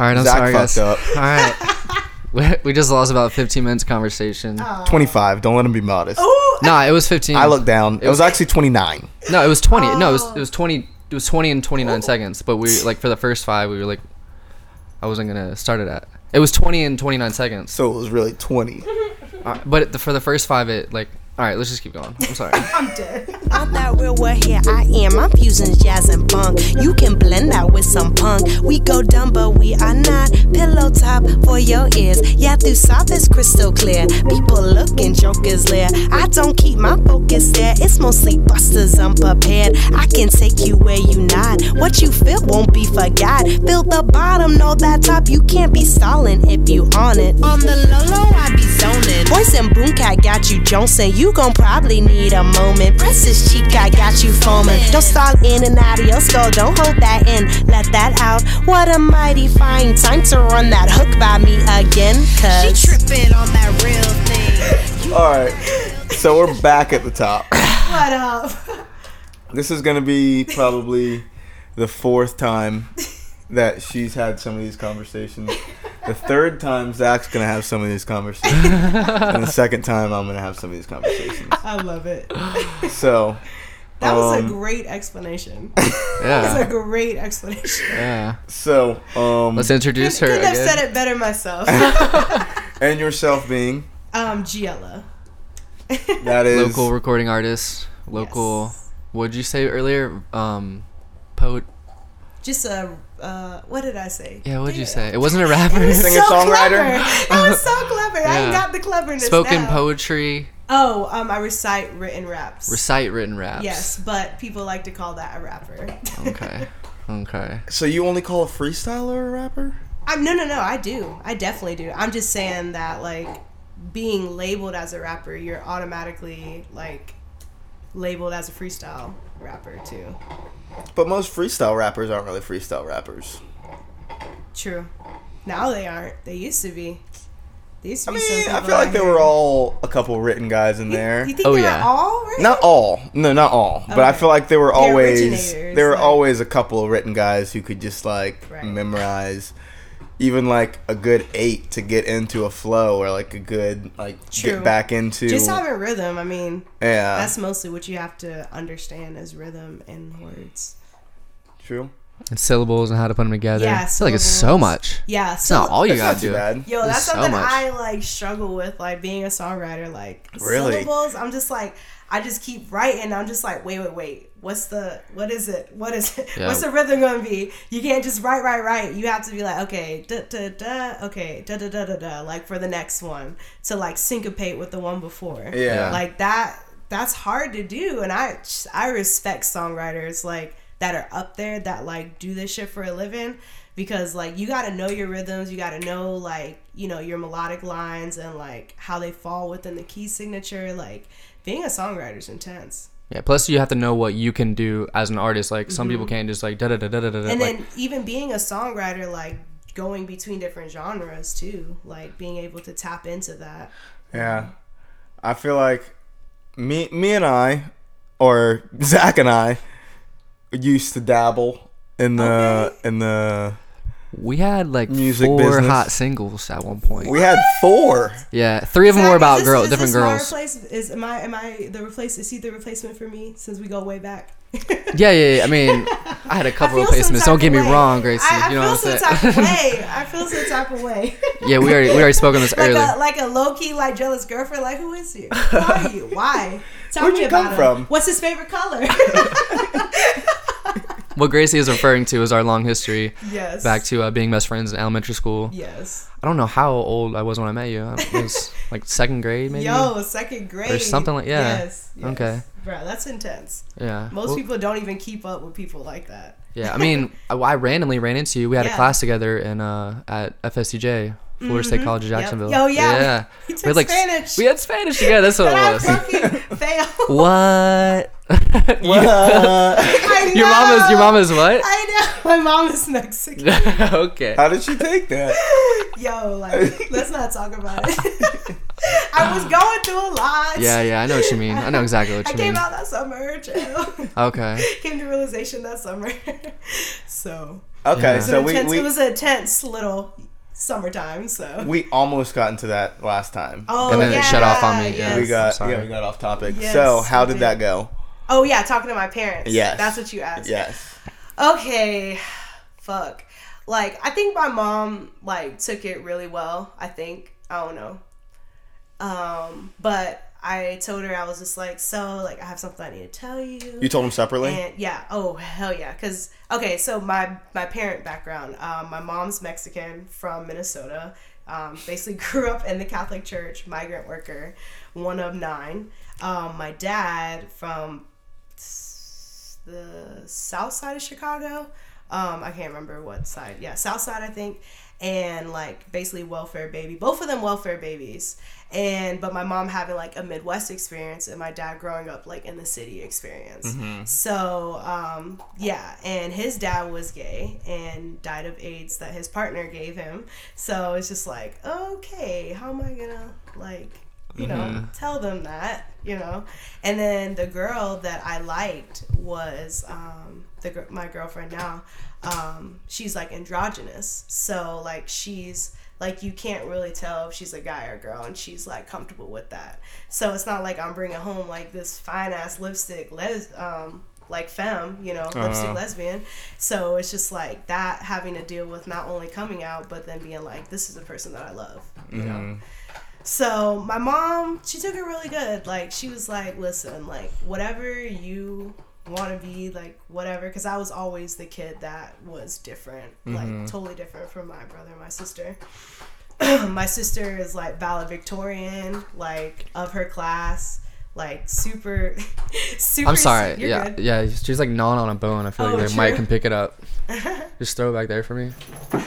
All right, I'm Zach sorry, fucked guys. up. All right. We, we just lost about 15 minutes of conversation. Oh. 25. Don't let him be modest. Ooh, Nah, it was 15. I looked down. It was actually 29. No, it was 20. No, it was Oh. it was 20. It was 20 and 29 seconds. But we like for the first five, we were like, I wasn't gonna start it at. It was 20 and 29 seconds. So it was really 20. Uh, but the, for the first five, it like. All right, let's just keep going. I'm sorry. I'm dead. I'm that real what here I am. I'm fusing jazz and funk. You can blend that with some punk. We go dumb, but we are not. Pillow top for your ears. Yeah, through soft is crystal clear. People looking jokers lair. I don't keep my focus there. It's mostly busters unprepared. I can take you where you not. What you feel won't be forgot. Feel the bottom, know that top. You can't be stalling if you on it. On the low low, I be zoning. Boys and Boomcat got you Johnson. You gon' probably need a moment. Press this cheek, I got you foaming. Don't stall in and out of your skull. Don't hold that in. Let that out. What a mighty fine time to run that hook by me again. Cause she tripping on that real thing. All right. So we're back at the top. What up? This is going to be probably the fourth time that she's had some of these conversations. The third time Zach's going to have some of these conversations. and the second time I'm going to have some of these conversations. I love it. So, That was a Um, great explanation. That was a great explanation. Yeah. so, um, Let's introduce her Couldn't have again. said it better myself. and yourself being, um, Giella. that is, Local recording artist. Local. What'd you say earlier? Um, poet. Just a uh, what did I say? Yeah, what'd you say? It wasn't a rapper. It was Singer, so songwriter? clever. That was so clever. I Yeah. ain't got the cleverness. Spoken now. poetry. Oh, um, I recite written raps. Recite written raps. Yes, but people like to call that a rapper. Okay. Okay. So you only call a freestyler a rapper? I'm, no, no, no. I do. I definitely do. I'm just saying that like being labeled as a rapper, you're automatically like labeled as a freestyle rapper too. But most freestyle rappers aren't really freestyle rappers. True. Now they aren't. They used to be. They used to I be mean, some I feel like there were all a couple written guys in there. You think Oh, they yeah. were all right? Not all. No, not all. But I feel like there were The always there were like- always a couple of written guys who could just like Right. memorize even like a good 8 to get into a flow or like a good like True. get back into Just having rhythm. I mean, Yeah. that's mostly what you have to understand is rhythm and words. true. And syllables and how to put them together. Yeah, I feel like it's so much. Yeah, It's not all you That's gotta do. bad. Yo, that's so something much. I like struggle with, like being a songwriter. Like Really? syllables, I'm just like, I just keep writing. I'm just like, wait, wait, wait. What's the what is it? What is it? Yeah. What's the rhythm gonna be? You can't just write, write, write. You have to be like, okay, da da da, okay, da da da da da, like for the next one to like syncopate with the one before. Yeah. like that. That's hard to do, and I I respect songwriters like that are up there that like do this shit for a living because like you got to know your rhythms you got to know like you know your melodic lines and like how they fall within the key signature like being a songwriter is intense Yeah. Plus, you have to know what you can do as an artist. Like some people can't just like da da da da da da. Mm-hmm. and like, then even being a songwriter like going between different genres too like being able to tap into that Yeah. I feel like me me and I or Zach and I used to dabble in the in the we had like Music four business. hot singles at one point. we had four. yeah, three of them Zach, were about this- girl, is different this girls. replace- is am I am I the replace? Is he the replacement for me since we go way back? Yeah, yeah, yeah. I mean, I had a couple feel of some Don't get me way. wrong, Gracie. I, I you know feel what some I'm type of saying? way. I feel some type of way. yeah, we already we already spoke on this like earlier. a like a low key like jealous girlfriend. Like who is you? Who are you? Why? Tell Where'd me you about come him. from? What's his favorite color? What Gracie is referring to is our long history yes. back to uh, being best friends in elementary school. yes. I don't know how old I was when I met you. I was like second grade, maybe. Yo, second grade Or something like- yeah. Yes. yes. Okay. Bro, that's intense. Yeah. Most Well, people don't even keep up with people like that. Yeah, I mean, I, I randomly ran into you. We had a class together in uh at FSCJ, Florida State College of Yep. Jacksonville. Oh, yeah. Yeah. We took had, like, s- Spanish. We had Spanish together. That's what it was. fucking failed. what? I your mom is your know. mom is what? I know. My mom is Mexican. okay. How did she take that? Yo, like, let's not talk about it. I was going through a lot. Yeah, yeah, I know what you mean. I know exactly what you mean. I came mean. out that summer. Chill. Okay. came to realization that summer. so, Okay, Yeah. It was, so an we intense, we, it was an intense little summertime. So we almost got into that last time. oh And then it shut off on me, yeah. yes. we got sorry. yeah we got off topic. Yes, so how we did that go? Oh yeah, talking to my parents. Yes. that's what you asked. Yes. Okay, fuck. Like I think my mom like took it really well. I think I don't know. Um, but I told her I was just like, so like I have something I need to tell you. You told them separately. And yeah, oh hell yeah, because okay, so my my parent background, um, my mom's Mexican from Minnesota. Um, basically grew up in the Catholic Church, migrant worker, one of nine. Um, my dad from the south side of Chicago. Um, I can't remember what side. Yeah, south side, I think. And like basically welfare baby. Both of them welfare babies. And but my mom having like a Midwest experience and my dad growing up like in the city experience. So um, yeah, and his dad was gay and died of AIDS that his partner gave him. So it's just like, okay, how am I gonna like you know, tell them that, you know. And then the girl that I liked was um, the my girlfriend now. Um, she's like androgynous, so like she's like you can't really tell if she's a guy or girl, and she's like comfortable with that. So it's not like I'm bringing home like this fine ass lipstick les um like femme, you know, lipstick lesbian. So it's just like that having to deal with not only coming out, but then being like, this is the person that I love, you know. So my mom, she took it really good. Like she was like, "Listen, like whatever you want to be, like whatever." Because I was always the kid that was different, like mm-hmm. totally different from my brother and my sister. my sister is like valedictorian, like of her class, like super, super. I'm sorry. You're yeah, good. yeah. She's like gnawing on a bone. I feel Oh, like the mic can pick it up. Just throw it back there for me.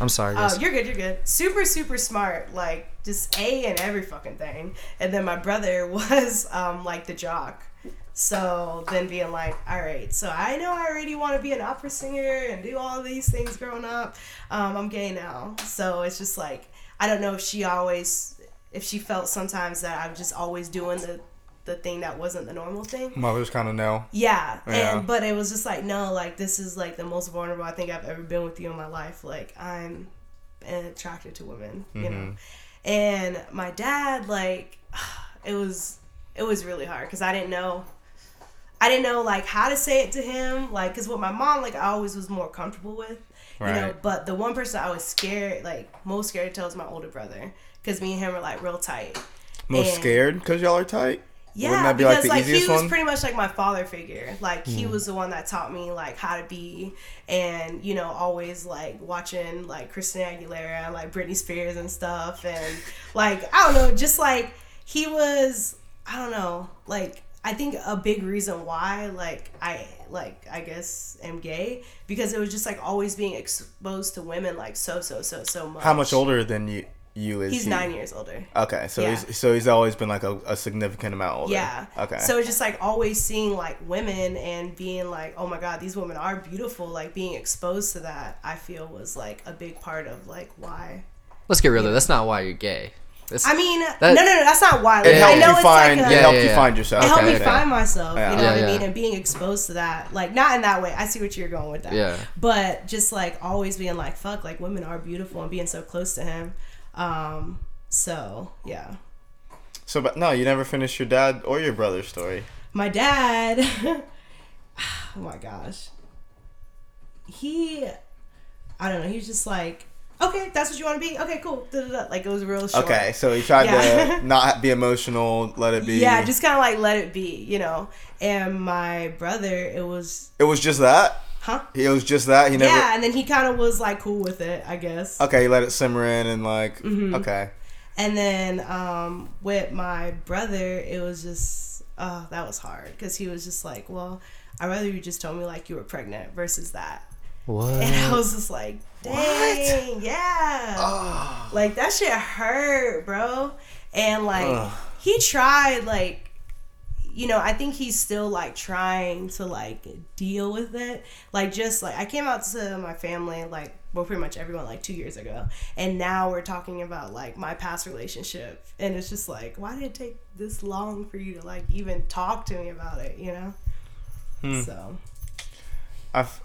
I'm sorry, guys. Oh, you're good. You're good. Super, super smart. Like just A in every fucking thing. And then my brother was um like the jock. So then being like, all right, so I know I already want to be an opera singer and do all these things growing up. Um, I'm gay now, so it's just like I don't know if she always, if she felt sometimes that I'm just always doing the the thing that wasn't the normal thing. Mothers kind of know. Yeah, Yeah. and but it was just like no, like this is like the most vulnerable I think I've ever been with you in my life. Like I'm attracted to women, you know. Mm-hmm. And my dad, like, it was it was really hard because I didn't know. I didn't know like how to say it to him, like, because with my mom, like, I always was more comfortable with, you know. But the one person I was scared, like, most scared to tell is my older brother, because me and him are like real tight. Most And- scared because y'all are tight. Yeah, be like because like, easiest he was one? pretty much like my father figure. Like he hmm. was the one that taught me like how to be, and you know always like watching like Christina Aguilera and like Britney Spears and stuff, and like I don't know, just like he was. I don't know, like I think a big reason why like I like I guess am gay because it was just like always being exposed to women like so so so so much. How much older than you? You is He's he? nine years older. Okay, so Yeah. he's so he's always been like a, a significant amount older. Yeah. Okay. So it's just like always seeing like women and being like, oh my God, these women are beautiful. Like being exposed to that, I feel was like a big part of like why. Let's get real though. That's not why you're gay. That's, I mean, That- no, no, no, that's not why. it Like, I helped know you it's find. like it a, helped Yeah, you yeah. find yourself. it helped Okay, me okay. find myself. Yeah. You know Yeah, what I mean? And being exposed to that, like not in that way. I see what you're going with that. Yeah. But just like always being like, fuck, like women are beautiful and being so close to him. Um. So yeah. So, but no, you never finished your dad or your brother's story. my dad oh my gosh he i don't know he was just like okay that's what you want to be okay cool Da-da-da. like it was real short Okay, so he tried Yeah. to not be emotional, let it be. yeah just kind of like let it be you know and my brother it was It was just that. Huh It was just that. He never. yeah and then he kind of was like cool with it i guess Okay, he let it simmer in and like. Mm-hmm. Okay. And then um, with my brother, it was just, oh, that was hard because he was just like, well, I'd rather you just told me like you were pregnant versus that. what? And I was just like, dang, yeah. Like that shit hurt, bro. And like Ugh. he tried like you know, I think he's still like trying to like deal with it. Like just like I came out to my family like well pretty much everyone like 2 years ago. And now we're talking about like my past relationship and it's just like why did it take this long for you to like even talk to me about it, you know? Hmm. So, I've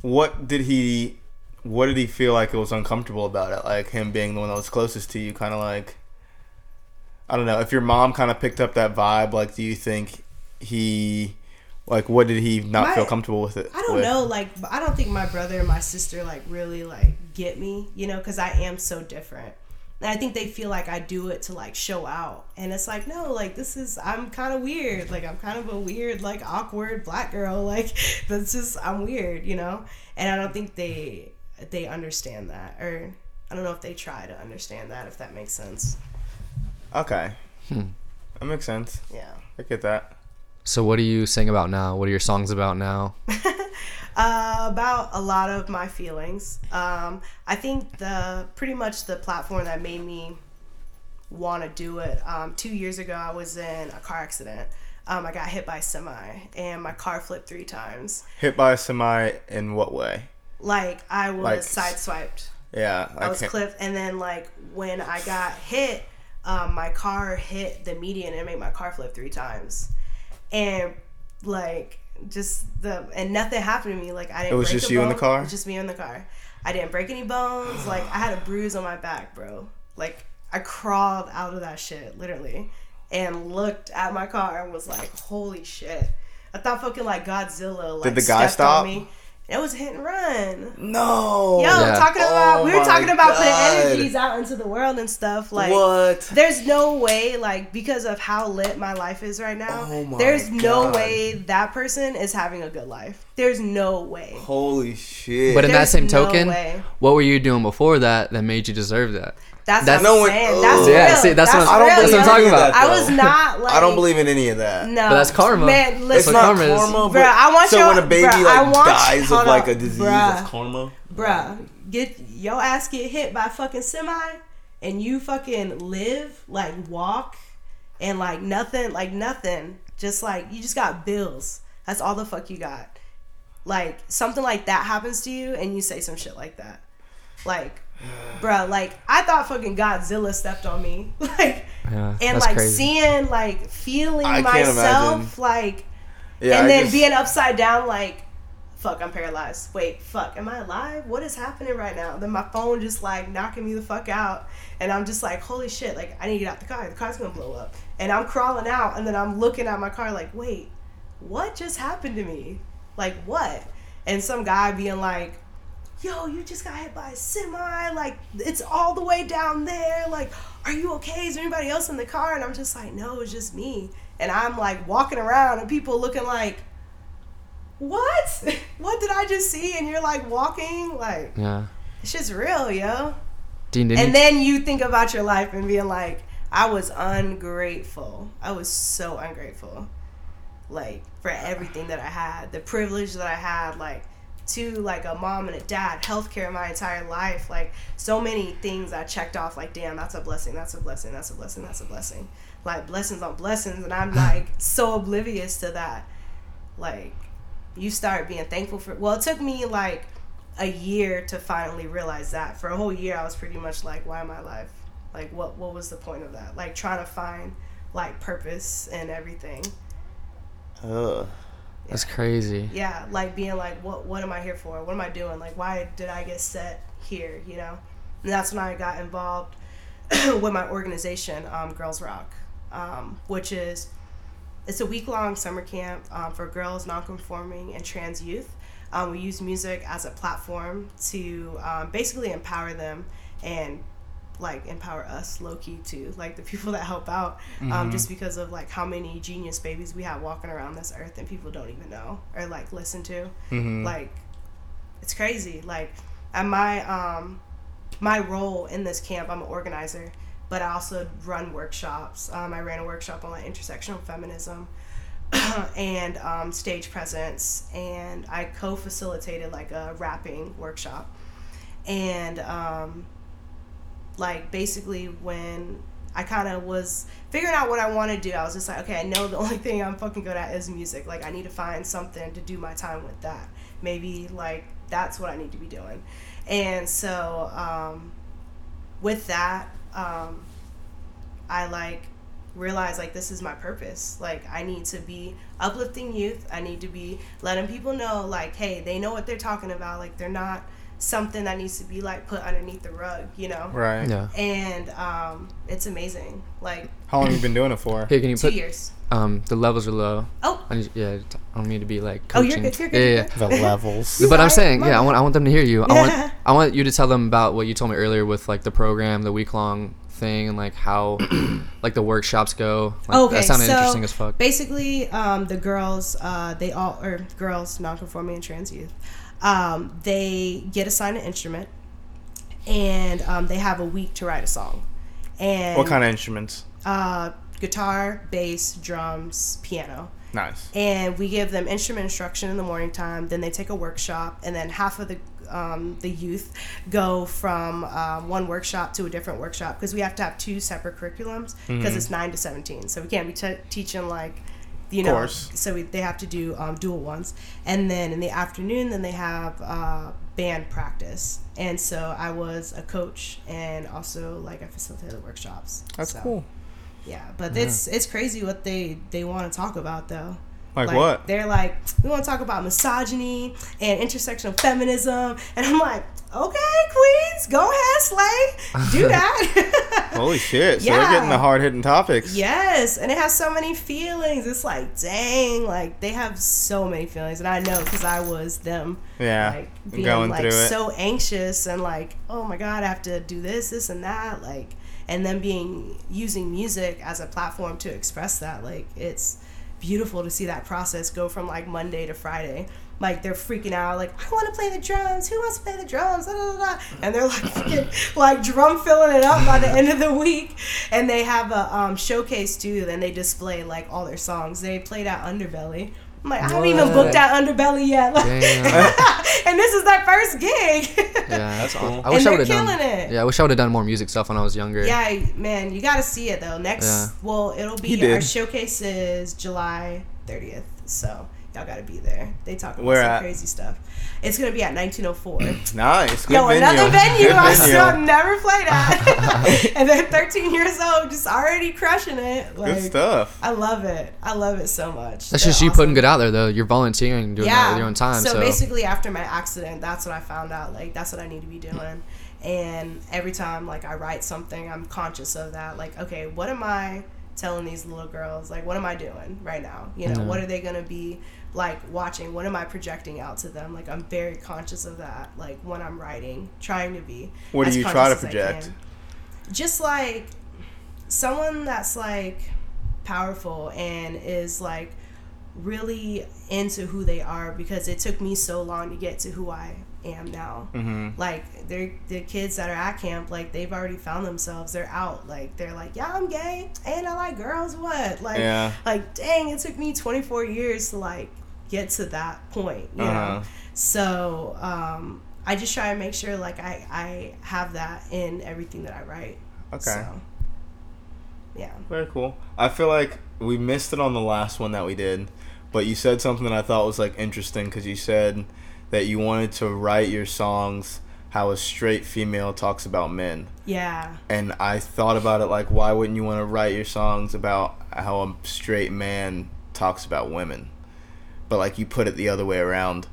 what did he what did he feel like it was uncomfortable about it like him being the one that was closest to you kind of like i don't know if your mom kind of picked up that vibe like do you think he like what did he not My- feel comfortable with it I don't with? know. Like, I don't think my brother and my sister like really like get me, you know, because I am so different. And I think they feel like I do it to like show out, and it's like no, like this is I'm kind of weird. Like I'm kind of a weird, like awkward black girl. Like that's just I'm weird, you know. And I don't think they they understand that, or I don't know if they try to understand that. If that makes sense. Okay Hmm. that makes sense Yeah. i get that So what do you sing about now? What are your songs about now? uh, about a lot of my feelings. Um, I think the pretty much the platform that made me want to do it. Um, two years ago, I was in a car accident. Um, I got hit by a semi, and my car flipped three times. hit by a semi in what way Like I was Like- sideswiped. yeah I was can't- clipped, and then like when I got hit, um, my car hit the median and made my car flip three times, and like just the and nothing happened to me. Like I didn't. It was break just you in the car? Just me in the car. I didn't break any bones. Like I had a bruise on my back, bro. Like I crawled out of that shit literally, and looked at my car and was like, "Holy shit!" I thought fucking like Godzilla. Like Did the guy stop? On me. It was hit and run. no Yo, Yeah. talking oh about Oh we were talking about God. putting energies out into the world and stuff. Like what there's no way, like, because of how lit my life is right now, Oh my there's no way that person is having a good life. There's no way. holy shit But in that same no token, way. what were you doing before that that made you deserve that? That's, That's- what I'm No one- saying. Ugh. That's Yeah, real. see, that's what- I don't real, That's what I'm talking about. that, I was not like I don't believe in any of that. No, But that's karma. Man, It's listen, what not karma is. karma, Bruh, I want so your- when a baby bruh, I like want- dies of like a disease, bruh. that's karma. bruh, get your ass get hit by a fucking semi and you fucking live, like walk and like nothing, like nothing. Just like you just got bills. That's all the fuck you got. Like something like that happens to you and you say some shit like that. Like bruh, like I thought fucking Godzilla stepped on me. Like Yeah, and like crazy. seeing like feeling I myself like Yeah, and I then just- being upside down like fuck i'm paralyzed. Wait fuck am i alive? What is happening right now? Then my phone just like knocking me the fuck out and i'm just like holy shit like i need to get out the car. The car's gonna blow up. And i'm crawling out and then i'm looking at my car like wait what just happened to me? Like what? And some guy being like yo you just got hit by a semi like it's all the way down there like are you okay? Is there anybody else in the car? And i'm just like no it's just me. And i'm like walking around and people looking like what? What did i just see? And you're like walking like Yeah. it's just real yo. Dean, didn't and then you think about your life and being like i was ungrateful. I was so ungrateful. Like for everything that i had the privilege that i had like to like a mom and a dad healthcare my entire life. Like so many things i checked off like damn that's a blessing that's a blessing that's a blessing that's a blessing. Like blessings on blessings and i'm like so oblivious to that. Like you start being thankful for well it took me like a year to finally realize that. For a whole year i was pretty much like why am i alive? Like what what was the point of that? Like trying to find like purpose and everything. Ugh. That's crazy. yeah like being like what what am i here for? What am i doing? Like why did i get set here you know? And that's when i got involved with my organization um, girls rock um, which is it's a week-long summer camp um, for girls non-conforming and trans youth. Um, we use music as a platform to um, basically empower them and like empower us low key too, like the people that help out, um, just because of like how many genius babies we have walking around this earth and people don't even know or like listen to. Like, it's crazy. Like, at my um, my role in this camp, I'm an organizer, but I also run workshops. Um, I ran a workshop on like intersectional feminism. and um, stage presence, and I co-facilitated like a rapping workshop, and um, like basically when I kind of was figuring out what I want to do, I was just like, okay, I know the only thing I'm fucking good at is music. Like I need to find something to do my time with that. Maybe like that's what I need to be doing, and so um, with that, um, I like realized, like this is my purpose. Like I need to be uplifting youth. I need to be letting people know like, hey, they know what they're talking about. Like they're not something that needs to be like put underneath the rug, you know. Right. Yeah. And um, it's amazing. Like How long you been doing it for? Here, can you two put years. um the levels are low? Oh, I need, yeah, t- I don't mean to be like Oh, coaching. you're good, you're good, Yeah, you're yeah. The levels. But I'm saying, yeah, I want I want them to hear you. I want I want you to tell them about what you told me earlier with like the program, the week long thing, and like how like the workshops go. Like, okay, that sounded so interesting as fuck. basically, um, the girls, uh, they all or girls, non-conforming and trans youth, um, they get assigned an instrument, and um, they have a week to write a song. And What kind of instruments? uh, guitar, bass, drums, piano. Nice. and we give them instrument instruction in the morning time. Then they take a workshop, and then half of the um, the youth go from um, one workshop to a different workshop because we have to have two separate curriculums because it's nine to seventeen. So we can't be t- teaching like you know. course. So we, they have to do um, dual ones, and then in the afternoon, then they have uh, band practice. And so I was a coach and also like I facilitated workshops. That's So, cool. Yeah, but it's it's crazy what they they want to talk about though. Like, what? They're like, we want to talk about misogyny and intersectional feminism, and I'm like, okay, queens, go ahead, slay, do that. Holy shit. So they're getting the hard hitting topics. yes, and it has so many feelings. It's like, dang, like they have so many feelings, and I know because I was them. Yeah. like being going like through it. so anxious and like, oh my god, I have to do this, this, and that, like, and then being using music as a platform to express that, like, it's beautiful to see that process go from like Monday to Friday. Like they're freaking out, like I want to play the drums. Who wants to play the drums? Da, da, da, da. And they're like, freaking, like drum filling it up by the end of the week. And they have a um, showcase too. And they display like all their songs. They played at Underbelly. I'm like, I haven't even What? booked at Underbelly yet. Like, and this is their first gig. Yeah, That's cool. I wish And I they're would have done. killing it. Yeah, I wish I would have done more music stuff when I was younger. yeah, man, you got to see it though. Next, Yeah. well, it'll be our showcase is July 30th. So y'all got to be there. They talk about Where some at? crazy stuff. It's gonna be at 1904. Nice. Good Yo, venue. another venue Good I venue. still never played at, and then 13 years old, just already crushing it. Like, Good stuff. I love it. I love it so much. That's They're just you awesome. putting good out there though. You're volunteering, doing that with your own time. So, So, basically, after my accident, that's what I found out. Like that's what I need to be doing. And every time, like I write something, I'm conscious of that. Like, okay, what am I telling these little girls? Like, what am I doing right now? You know, Yeah. what are they gonna be like watching? What am I projecting out to them? Like, I'm very conscious of that. Like when I'm writing, trying to be. What do you try to project? Just like someone that's like powerful and is like really into who they are because it took me so long to get to who I am now. Mm-hmm. Like they're the kids that are at camp, like they've already found themselves. They're out. Like they're like, yeah, I'm gay and I like girls. What? Like, Yeah. like dang, it took me 24 years to like get to that point. You Uh-huh. know. So um, I just try to make sure like I I have that in everything that I write. Okay. So, yeah. Very cool. I feel like we missed it on the last one that we did, but you said something that I thought was like interesting because you said that you wanted to write your songs how a straight female talks about men. Yeah. And I thought about it like, why wouldn't you want to write your songs about how a straight man talks about women? But like you put it the other way around.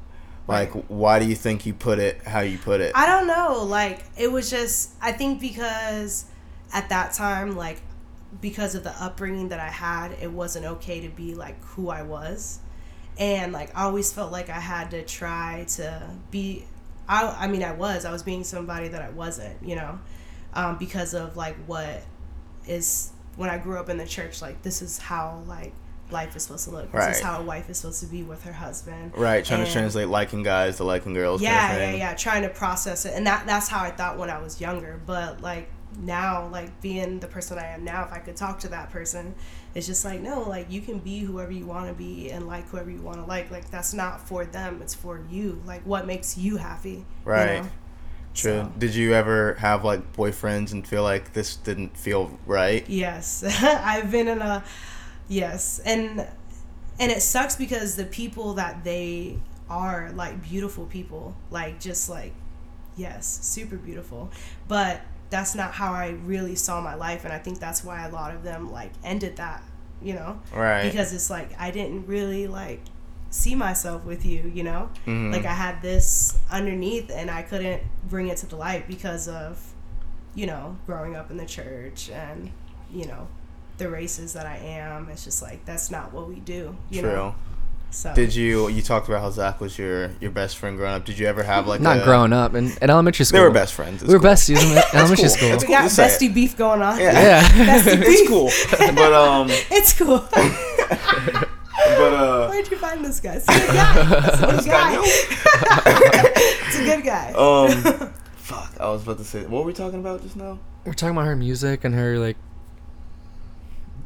Like, why do you think you put it how you put it? I don't know. Like it was just I think because at that time, like because of the upbringing that I had, it wasn't okay to be like who I was. And like I always felt like I had to try to be I I mean I was. I was being somebody that I wasn't, you know. Um, because of like what is when I grew up in the church, like this is how like life is supposed to look. This is Right. how a wife is supposed to be with her husband. right, trying to translate liking guys to liking girls. yeah, kind of yeah, yeah. Trying to process it, and that that's how I thought when I was younger. But like now, like being the person I am now, if I could talk to that person, it's just like no, like you can be whoever you want to be and like whoever you want to like. Like that's not for them; it's for you. Like what makes you happy, you Right. know? True. So- Did you ever have like boyfriends and feel like this didn't feel right? Yes, I've been in a yes, and and it sucks because the people that they are like beautiful people, like just like yes, super beautiful, but that's not how I really saw my life, and I think that's why a lot of them like ended that, you know, Right. because it's like I didn't really like see myself with you, you know, Mhm. like I had this underneath, and I couldn't bring it to the light because of, you know, growing up in the church and you know, the races that I am. It's just like that's not what we do, you True. know. So Did you? You talked about how Zach was your your best friend growing up. Did you ever have like Not a, growing up in, in elementary school. They were best friends. It's We were cool. besties in elementary cool. school. That's we got Just bestie beef going on. Yeah. Yeah. Bestie beef. It's cool, but um, It's cool. but uh, Where'd you find this guy? It's a good guy. It's a good guy. it's a good guy. um, fuck. I was about to say. What were we talking about just now? We're talking about her music and her like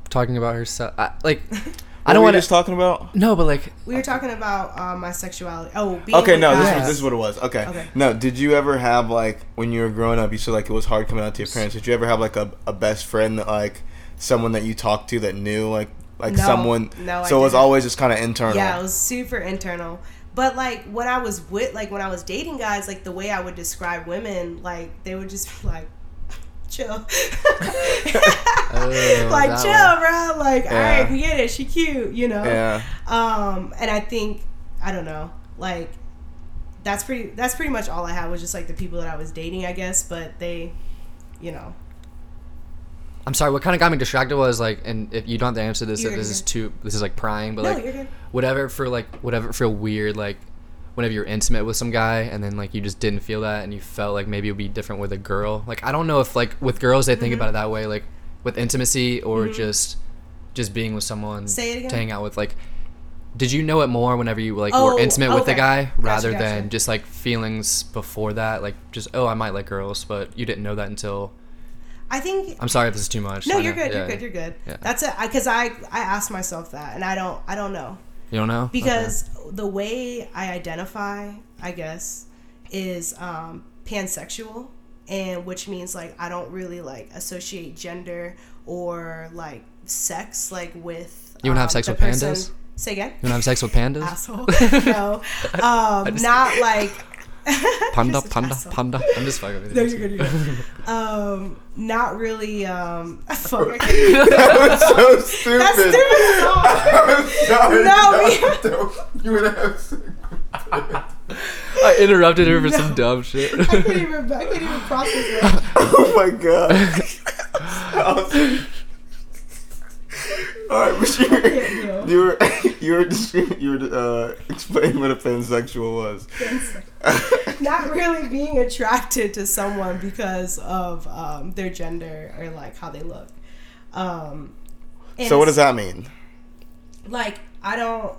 talking about herself. I, like I What don't were we want just talking about. No, but like we were talking about uh, my sexuality. Oh, being Okay, with no, this, guys. was, this is what it was. Okay. Okay. No, did you ever have like when you were growing up? You said like it was hard coming out to your parents. Did you ever have like a, a best friend that like someone that you talked to that knew like like No. someone? No, I So it was didn't. always just kind of internal. Yeah, it was super internal. But like when I was with like when I was dating guys, like the way I would describe women, like they would just be like chill. like that chill, bro. Like, all Yeah. right, we get it. She cute, you know. Yeah. Um, and I think I don't know, like that's pretty. That's pretty much all I had was just like the people that I was dating, I guess. But they, you know, I'm sorry. What kind of got me distracted was like, and if you don't have to answer this, You're this is too, this is like prying, but no, like good. whatever for like whatever feel weird like whenever you're intimate with some guy and then like you just didn't feel that and you felt like maybe it would be different with a girl like i don't know if like with girls they Mm-hmm. think about it that way like with intimacy or just just being with someone Say it again. to hang out with like did you know it more whenever you like Oh, were intimate with the okay. guy Gotcha, rather gotcha. than just like feelings before that like just oh i might like girls but you didn't know that until I think i'm sorry if this is too much no, you're good. You're good. You're good. Yeah. That's it. Because I, I asked myself that, and I don't. I don't know. You don't know Okay. because the way I identify, I guess, is um, pansexual, and which means like I don't really like associate gender or like sex like with. You wanna have um, sex the with pandas? Say again. you want to have sex with pandas Asshole. no, um, not like. panda You're such an panda asshole. panda i'm just fucking with you No, you're good. You're good. um, not really. Um, fuck. I can't even- that was so stupid. That's stupid. song. I'm sorry. No, no, you would have. I interrupted her for some dumb shit. I can't even. I can't even process it. Oh my god. All right, but you were, you were you were you were uh, explaining what a pansexual was. not really being attracted to someone because of um, their gender or like how they look. Um, So what does that mean? Like I don't,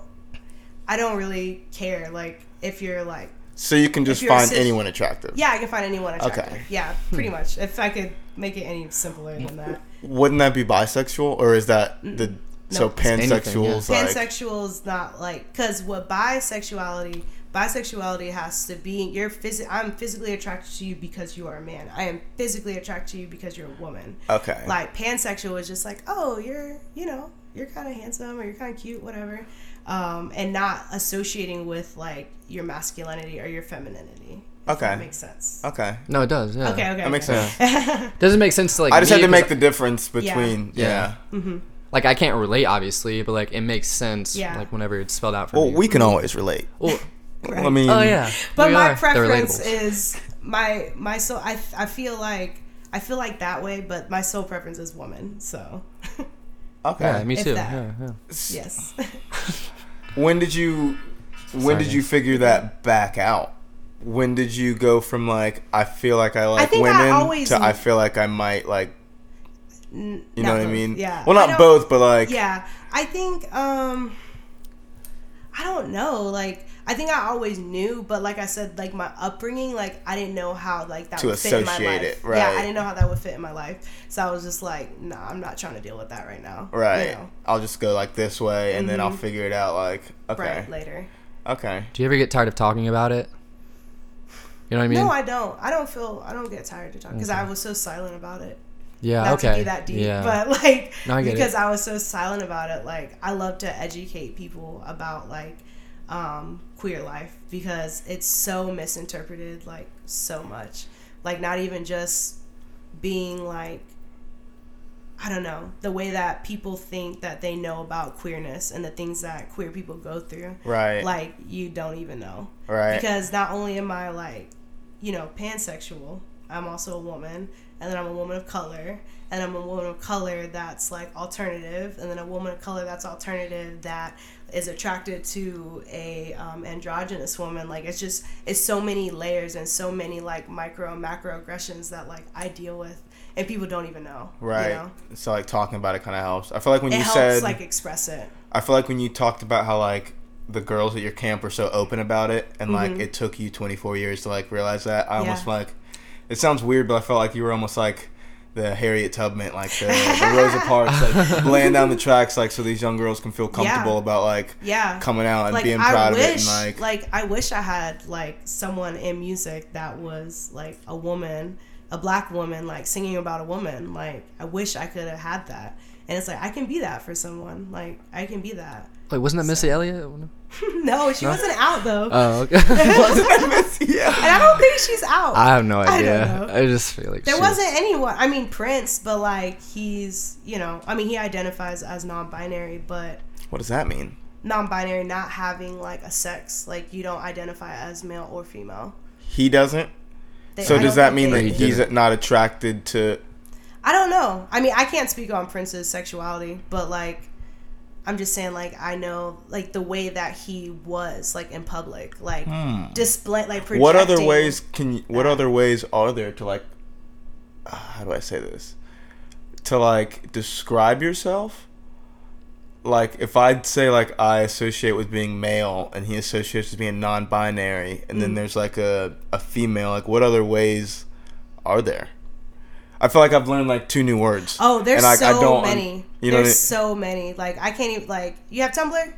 I don't really care. Like if you're like, So you can just If you're a find cis- anyone attractive. yeah, I can find anyone attractive. Okay. Yeah, pretty hmm. much. If I could make it any simpler than that. Wouldn't that be bisexual, or is that the so No. anything, yeah. pansexuals like? Pansexual is not like because what bisexuality bisexuality has to be you're phys- I'm physically attracted to you because you are a man. I am physically attracted to you because you're a woman. Okay. Like pansexual is just like, oh, you're you know, you're kind of handsome or you're kind of cute, whatever, um, and not associating with like your masculinity or your femininity. If Okay. that makes sense. okay. no, it does. Yeah. Okay, okay. That makes okay. sense. Doesn't make sense to like. I just me had to 'cause, make the difference between Yeah. yeah. like I can't relate obviously, but like it makes sense. Yeah. Like whenever it's spelled out for Well, me. Well, we can always relate. Well, I mean, oh yeah. But We my are. Preference is my my soul. I I feel like I feel like that way, but my soul preference is woman. So Okay. Yeah, me If too. that. Yeah, yeah. yes. When did you when did you figure that back out? When did you go from like I feel like I like think I women always to I feel like I might like you not know what I mean? Yeah. Well, not don't- both, but like Yeah, I think um I don't know. Like I think I always knew, but like I said, like my upbringing, like I didn't know how like that To would fit in my life. it, Yeah. I didn't know how that would fit in my life. So I was just like, nah, I'm not trying to deal with that right now. you right. know? I'll just go like this way and then I'll mm-hmm. figure it out like okay. Right later. Okay. Do you ever get tired of talking about it? You know what I mean? no, I don't. I don't feel. I don't get tired to talk because I was so silent about it. yeah. Not okay. to be that deep, yeah. but like No, I get because it. I was so silent about it. Like I love to educate people about like um, queer life because it's so misinterpreted, like so much. Like not even just being like I don't know, the way that people think that they know about queerness and the things that queer people go through. Right. Like you don't even know. Right. Because not only am I like, you know, pansexual, I'm also a woman, and then I'm a woman of color, and I'm a woman of color that's like alternative, and then a woman of color that's alternative that is attracted to a um, androgynous woman. Like it's just it's so many layers and so many like micro and macro aggressions that like I deal with, and people don't even know. right. You know? So like talking about it kind of helps. I feel like when It you helps said like express it. I feel like when you talked about how like the girls at your camp were so open about it and like Mhm. it took you 24 years to like realize that I almost like it sounds weird but I felt like you were almost like the Harriet Tubman like the, the Rosa Parks like laying down the tracks like so these young girls can feel comfortable Yeah. about like Yeah. coming out and like being I proud wish, of it and like, like I wish I had like someone in music that was like a woman, a black woman, like singing about a woman. Like I wish I could have had that. And it's like I can be that for someone. Like I can be that. Wait, wasn't that Missy Elliott? no, she wasn't out though. Oh, okay. yeah. and I don't think she's out. I have no I don't idea. know. I, just feel like there she- wasn't anyone. I mean Prince, but like he's, you know, I mean he identifies as non-binary, but What does that mean? non-binary not having like a sex, like you don't identify as male or female. He doesn't. They- So I does that mean that He he's not attracted to I don't know. I mean, I can't speak on Prince's sexuality, but like, I'm just saying, like, I know, like, the way that he was, like, in public, like, display, like, projecting. Hmm. what other ways can you, what other ways are there to like uh, how do i say this to like describe yourself like if i'd say like i associate with being male and he associates with being non-binary and Mm. then there's like a, a female like what other ways are there i feel like i've learned like two new words Oh, there's And, I so don't- many. you know there's what I- so many. Like, I can't even, like, you have Tumblr?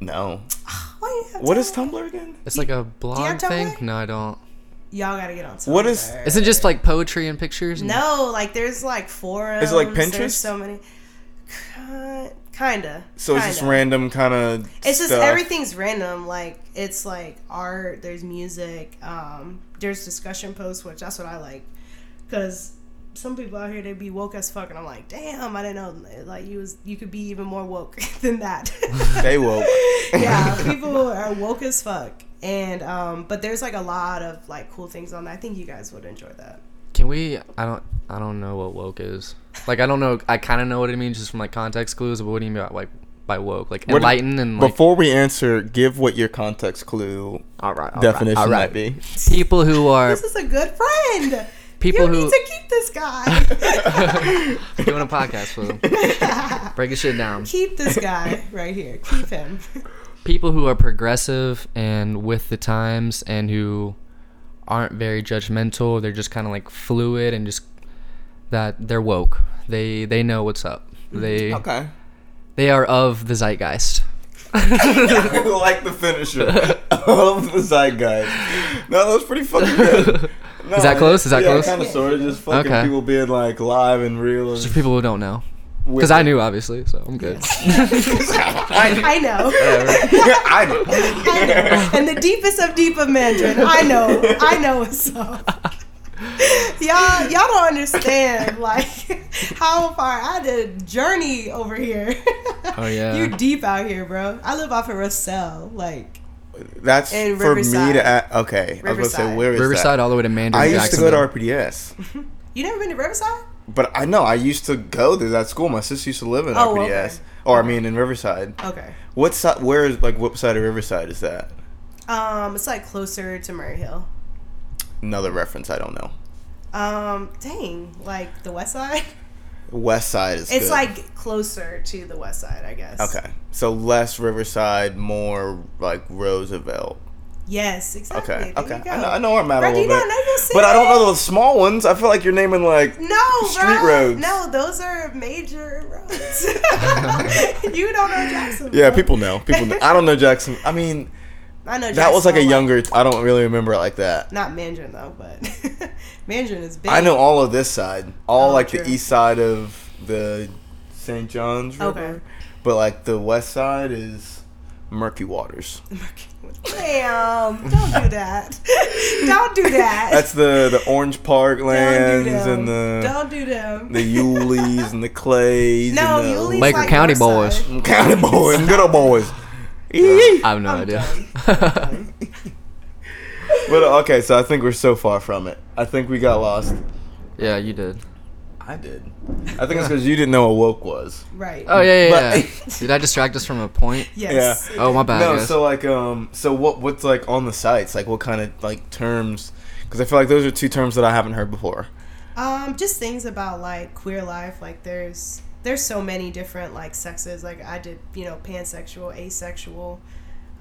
no Why do you have what is Tumblr? tumblr again It's like a blog thing. No, I don't. Y'all gotta get on Tumblr. What is- Isn't it just like poetry and pictures? and- No, like, there's, like, forums. Is it like There's Pinterest? so many. Ki- Kinda. so it's just random kind of it's just everything's random like it's like art there's music um there's discussion posts which that's what i like because some people out here they be woke as fuck and i'm like damn i didn't know like you was you could be even more woke than that they woke yeah people are woke as fuck and um but there's like a lot of like cool things on there i think you guys would enjoy that Can we? I don't. I don't know what woke is. Like I don't know. I kind of know what it means just from like context clues. But what do you mean by like by woke? Like What- enlighten and like Before we answer, give what your context clue all right, all right, definition all might be. People who are this is a good friend people you who need to keep this guy doing a podcast for them. Breaking shit down. keep this guy right here keep him People who are progressive and with the times and who aren't very judgmental. They're just kind of like fluid and just that they're woke. They they know what's up. Mm-hmm. They Okay. they are of the zeitgeist. like the finisher of the zeitgeist. No, that was pretty fucking good. No, Is that close? Is that yeah, close? kind of, sort of. Just fucking Okay. people being like live and real. Just And for people who don't know. Because I knew obviously, so I'm good. I know. I know. I know. And the deepest of deep of Mandarin. I know. I know what's up. Y'all, y'all don't understand like how far I had to journey over here. Oh, yeah. you deep out here, bro. I live off of Russell, like That's In for me to. A- okay, I was gonna say Riverside. where is Riverside that? all the way to Mandarin I used to go to Jacksonville. RPDS, you never been to Riverside? but I know I used to go to that school. My sister used to live in Oh, RPDS, okay. or I mean in Riverside. Okay. What side? Where is like what side of Riverside is that? Um, it's like closer to Murray Hill. Another reference I don't know. Um, dang, like the west side. West side is. It's good. like closer to the west side, I guess. Okay, so less Riverside, more like Roosevelt. Yes, exactly. Okay, There okay. I know, I know where I'm at Bro, a little bit, know but I don't know those small ones. I feel like you're naming like No, street bruh. roads. No, those are major roads. you don't know Jackson. Yeah, people know. People. Know. I don't know Jackson. I mean, I know. that was like a Jackson younger. I don't really remember it like that. Not Mandarin though, but Mandarin is big. I know all of this side, all Oh, like true. the east side of the St. John's River, Okay. but like the west side is murky waters. Damn! Don't do that. don't do that. That's the the orange park lands do and the don't do them. the Yulees and the Clays no, and the Yulee's Baker like County boys. County boys, good old boys. I have no I'm idea. But okay, so I think we're so far from it. I think we got lost. yeah, you did. I did. I think it's because you didn't know what woke was. Right. Oh yeah, yeah. Yeah. did I distract us from a point? Yes. Yeah. Oh my bad. no, guys. so like um, so what what's like on the sites? Like what kind of like terms? Because I feel like those are two terms that I haven't heard before. Um, just things about like queer life. Like there's there's so many different like sexes. Like I did, you know, pansexual, asexual,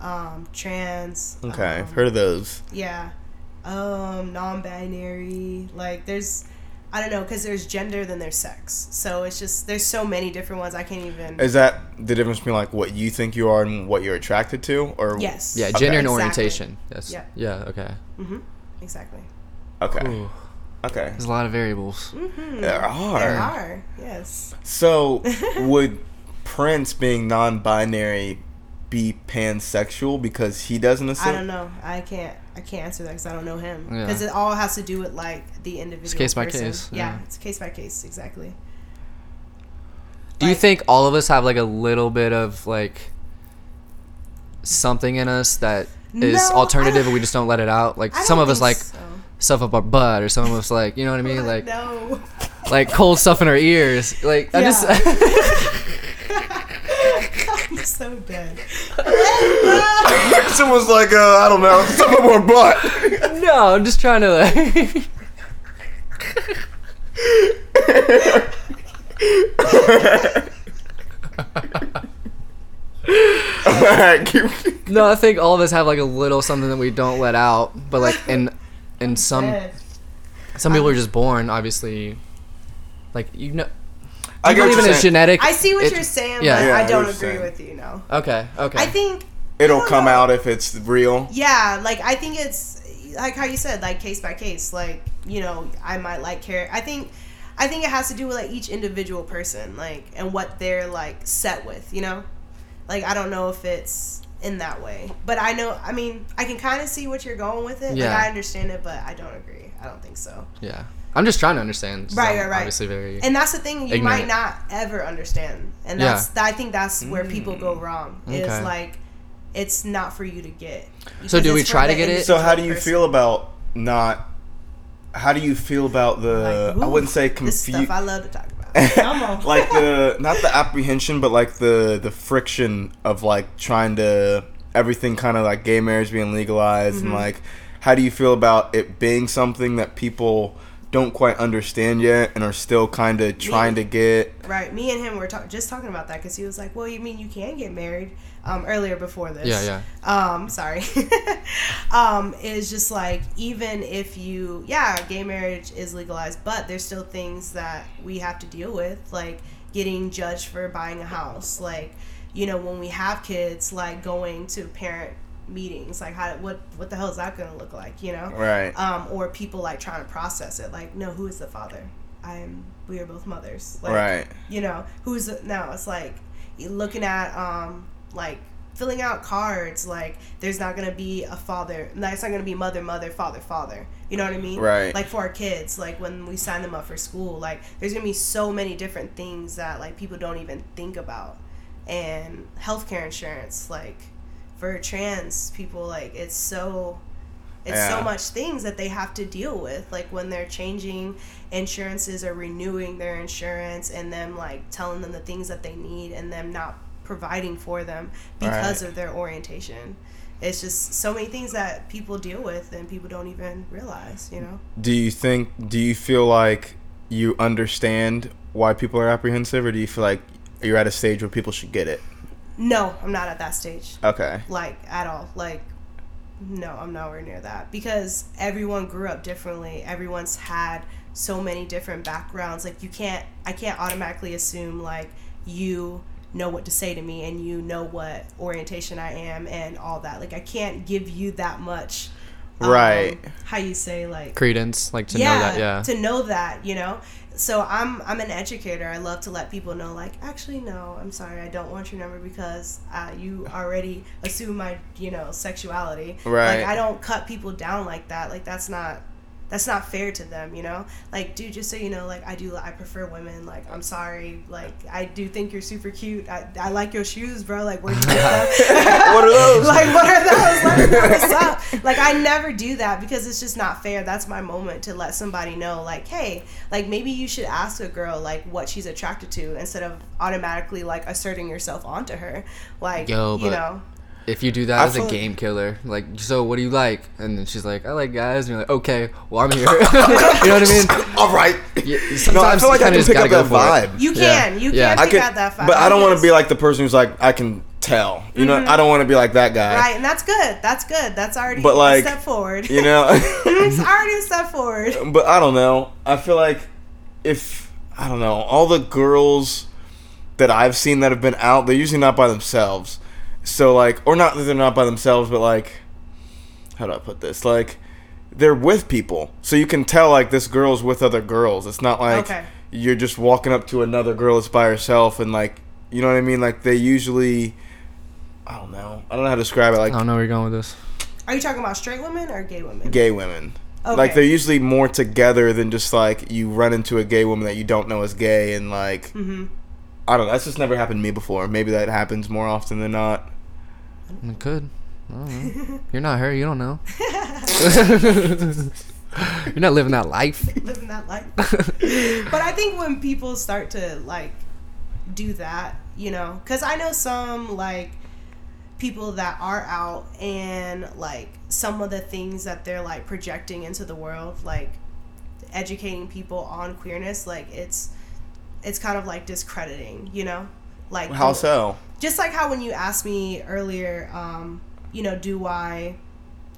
um, trans. Okay, um, I've heard of those. Yeah. Um, non-binary. Like there's, I don't know, because there's gender, then there's sex. So it's just there's so many different ones. I can't even. Is that the difference between like what you think you are and what you're attracted to, or yes. yeah, Okay. gender and Exactly. orientation. Yes. Yeah. Yeah. Okay. Mm-hmm. Exactly. Okay, Ooh, okay, there's a lot of variables. Mm-hmm. there are. There are. Yes. So would Prince being non-binary be pansexual because he doesn't assume? I don't know. I can't. I can't answer that because I don't know him. Yeah. Because it all has to do with like the individual. case by case, Yeah. yeah. it's case by case. Exactly. Do you think all of us have like a little bit of like something in us that is No, alternative and we just don't let it out? Like I some don't of us like so. Stuff up our butt or some of us like, you know what I mean? Like no. like cold stuff in our ears. Like I just I'm so dead. Someone's like, uh, I don't know, some of more butt. No, I'm just trying to like Alright, keep- No, I think all of us have like a little something that we don't let out, but like in in some Dead. some people are just born obviously like you know I I get what believe in it's genetic. I see what it- you're saying, yeah. but Yeah, I I don't agree saying. with you. No. Okay, okay. I think It'll I come know. out if it's real. Yeah, like I think it's like how you said, like case by case. Like you know, I might like care. I think, I think it has to do with like each individual person, like and what they're like set with. You know, like I don't know if it's in that way, but I know. I mean, I can kind of see what you're going with it. Yeah. Like I understand it, but I don't agree. I don't think so. yeah. I'm just trying to understand. Right, right, right. Obviously very And that's the thing you might not ever understand, and Yeah. that's I think that's where people go mm. wrong. Is Okay. like it's not for you to get. So do we try to get it? So how do you person. feel about not? How do you feel about the? Like, I wouldn't say confused. I love to talk about. Come on. like the not the apprehension, but like the the friction of like trying to everything kind of like gay marriage being legalized Mm-hmm. and like how do you feel about it being something that people don't quite understand yet and are still kind of trying to get Right. Me and him were talk- just talking about that because he was like, "Well, you mean you can get married?" Um, earlier before this. Yeah, yeah. Um, sorry. um, is just like even if you, yeah, gay marriage is legalized, but there's still things that we have to deal with, like getting judged for buying a house, like you know when we have kids, like going to parent meetings, like how what what the hell is that gonna look like, you know? right. um, or people like trying to process it like no who is the father i am we are both mothers like, right. you know who's the, no it's like you looking at um like filling out cards like there's not gonna be a father it's not gonna be mother mother father father you know what i mean Right. like for our kids like when we sign them up for school like there's gonna be so many different things that like people don't even think about and healthcare insurance like for trans people like it's so it's Yeah. so much things that they have to deal with like when they're changing insurances or renewing their insurance and them like telling them the things that they need and them not providing for them because Right. of their orientation it's just so many things that people deal with and people don't even realize you know Do you think? Do you feel like you understand why people are apprehensive, or do you feel like you're at a stage where people should get it? no i'm not at that stage Okay. like at all like no i'm nowhere near that because everyone grew up differently everyone's had so many different backgrounds like you can't i can't automatically assume like you know what to say to me and you know what orientation i am and all that like i can't give you that much um, Right. how you say like Credence, like to yeah, know that. Yeah. to know that, you know. So I'm I'm an educator. I love to let people know, like, actually, no, I'm sorry, I don't want your number because uh, you already assume my, you know, sexuality. Right. Like I don't cut people down like that. Like that's not that's not fair to them, you know. Like, dude, just so you know, like I do, I prefer women. Like, I'm sorry. Like, I do think you're super cute. I, I like your shoes, bro. Like, where'd you get them? What are those? like what are those? Know what's up. Like I never do that because it's just not fair. That's my moment to let somebody know, like, hey, like maybe you should ask a girl like what she's attracted to instead of automatically like asserting yourself onto her. Like Yo, you know. If you do that I as a feel- game killer, like, so what do you like? And then she's like, I like guys. And you're like, okay, well, I'm here. you know what I mean? All right. Yeah, No, I feel like I can just pick up go that for vibe. You Yeah, can, you yeah. can I pick can, out that vibe. but I don't want to be like the person who's like I can tell. You know, mm-hmm. I don't want to be like that guy. Right, and that's good. That's good. That's already But, like, a step forward. You know. it's already a step forward. but I don't know. I feel like if I don't know all the girls that I've seen that have been out, they're usually not by themselves. So like, or not that they're not by themselves, but like, how do I put this? Like, they're with people, so you can tell like this girl's with other girls. It's not like Okay. you're just walking up to another girl that's by herself and like, you know what I mean? Like they usually. I don't know. I don't know how to describe it. Like I don't know where you're going with this. Are you talking about straight women or gay women? gay women. Okay. Like they're usually more together than just like you run into a gay woman that you don't know is gay and like Mm-hmm. I don't know. That's just never happened to me before. Maybe that happens more often than not. It could. I don't know. You're not her. You don't know. You're not living that life. living that life. but I think when people start to like do that, you know, because I know some like people that are out and like some of the things that they're like projecting into the world, like educating people on queerness, like it's it's kind of like discrediting, you know, like How so? just like how when you asked me earlier, um, you know, do I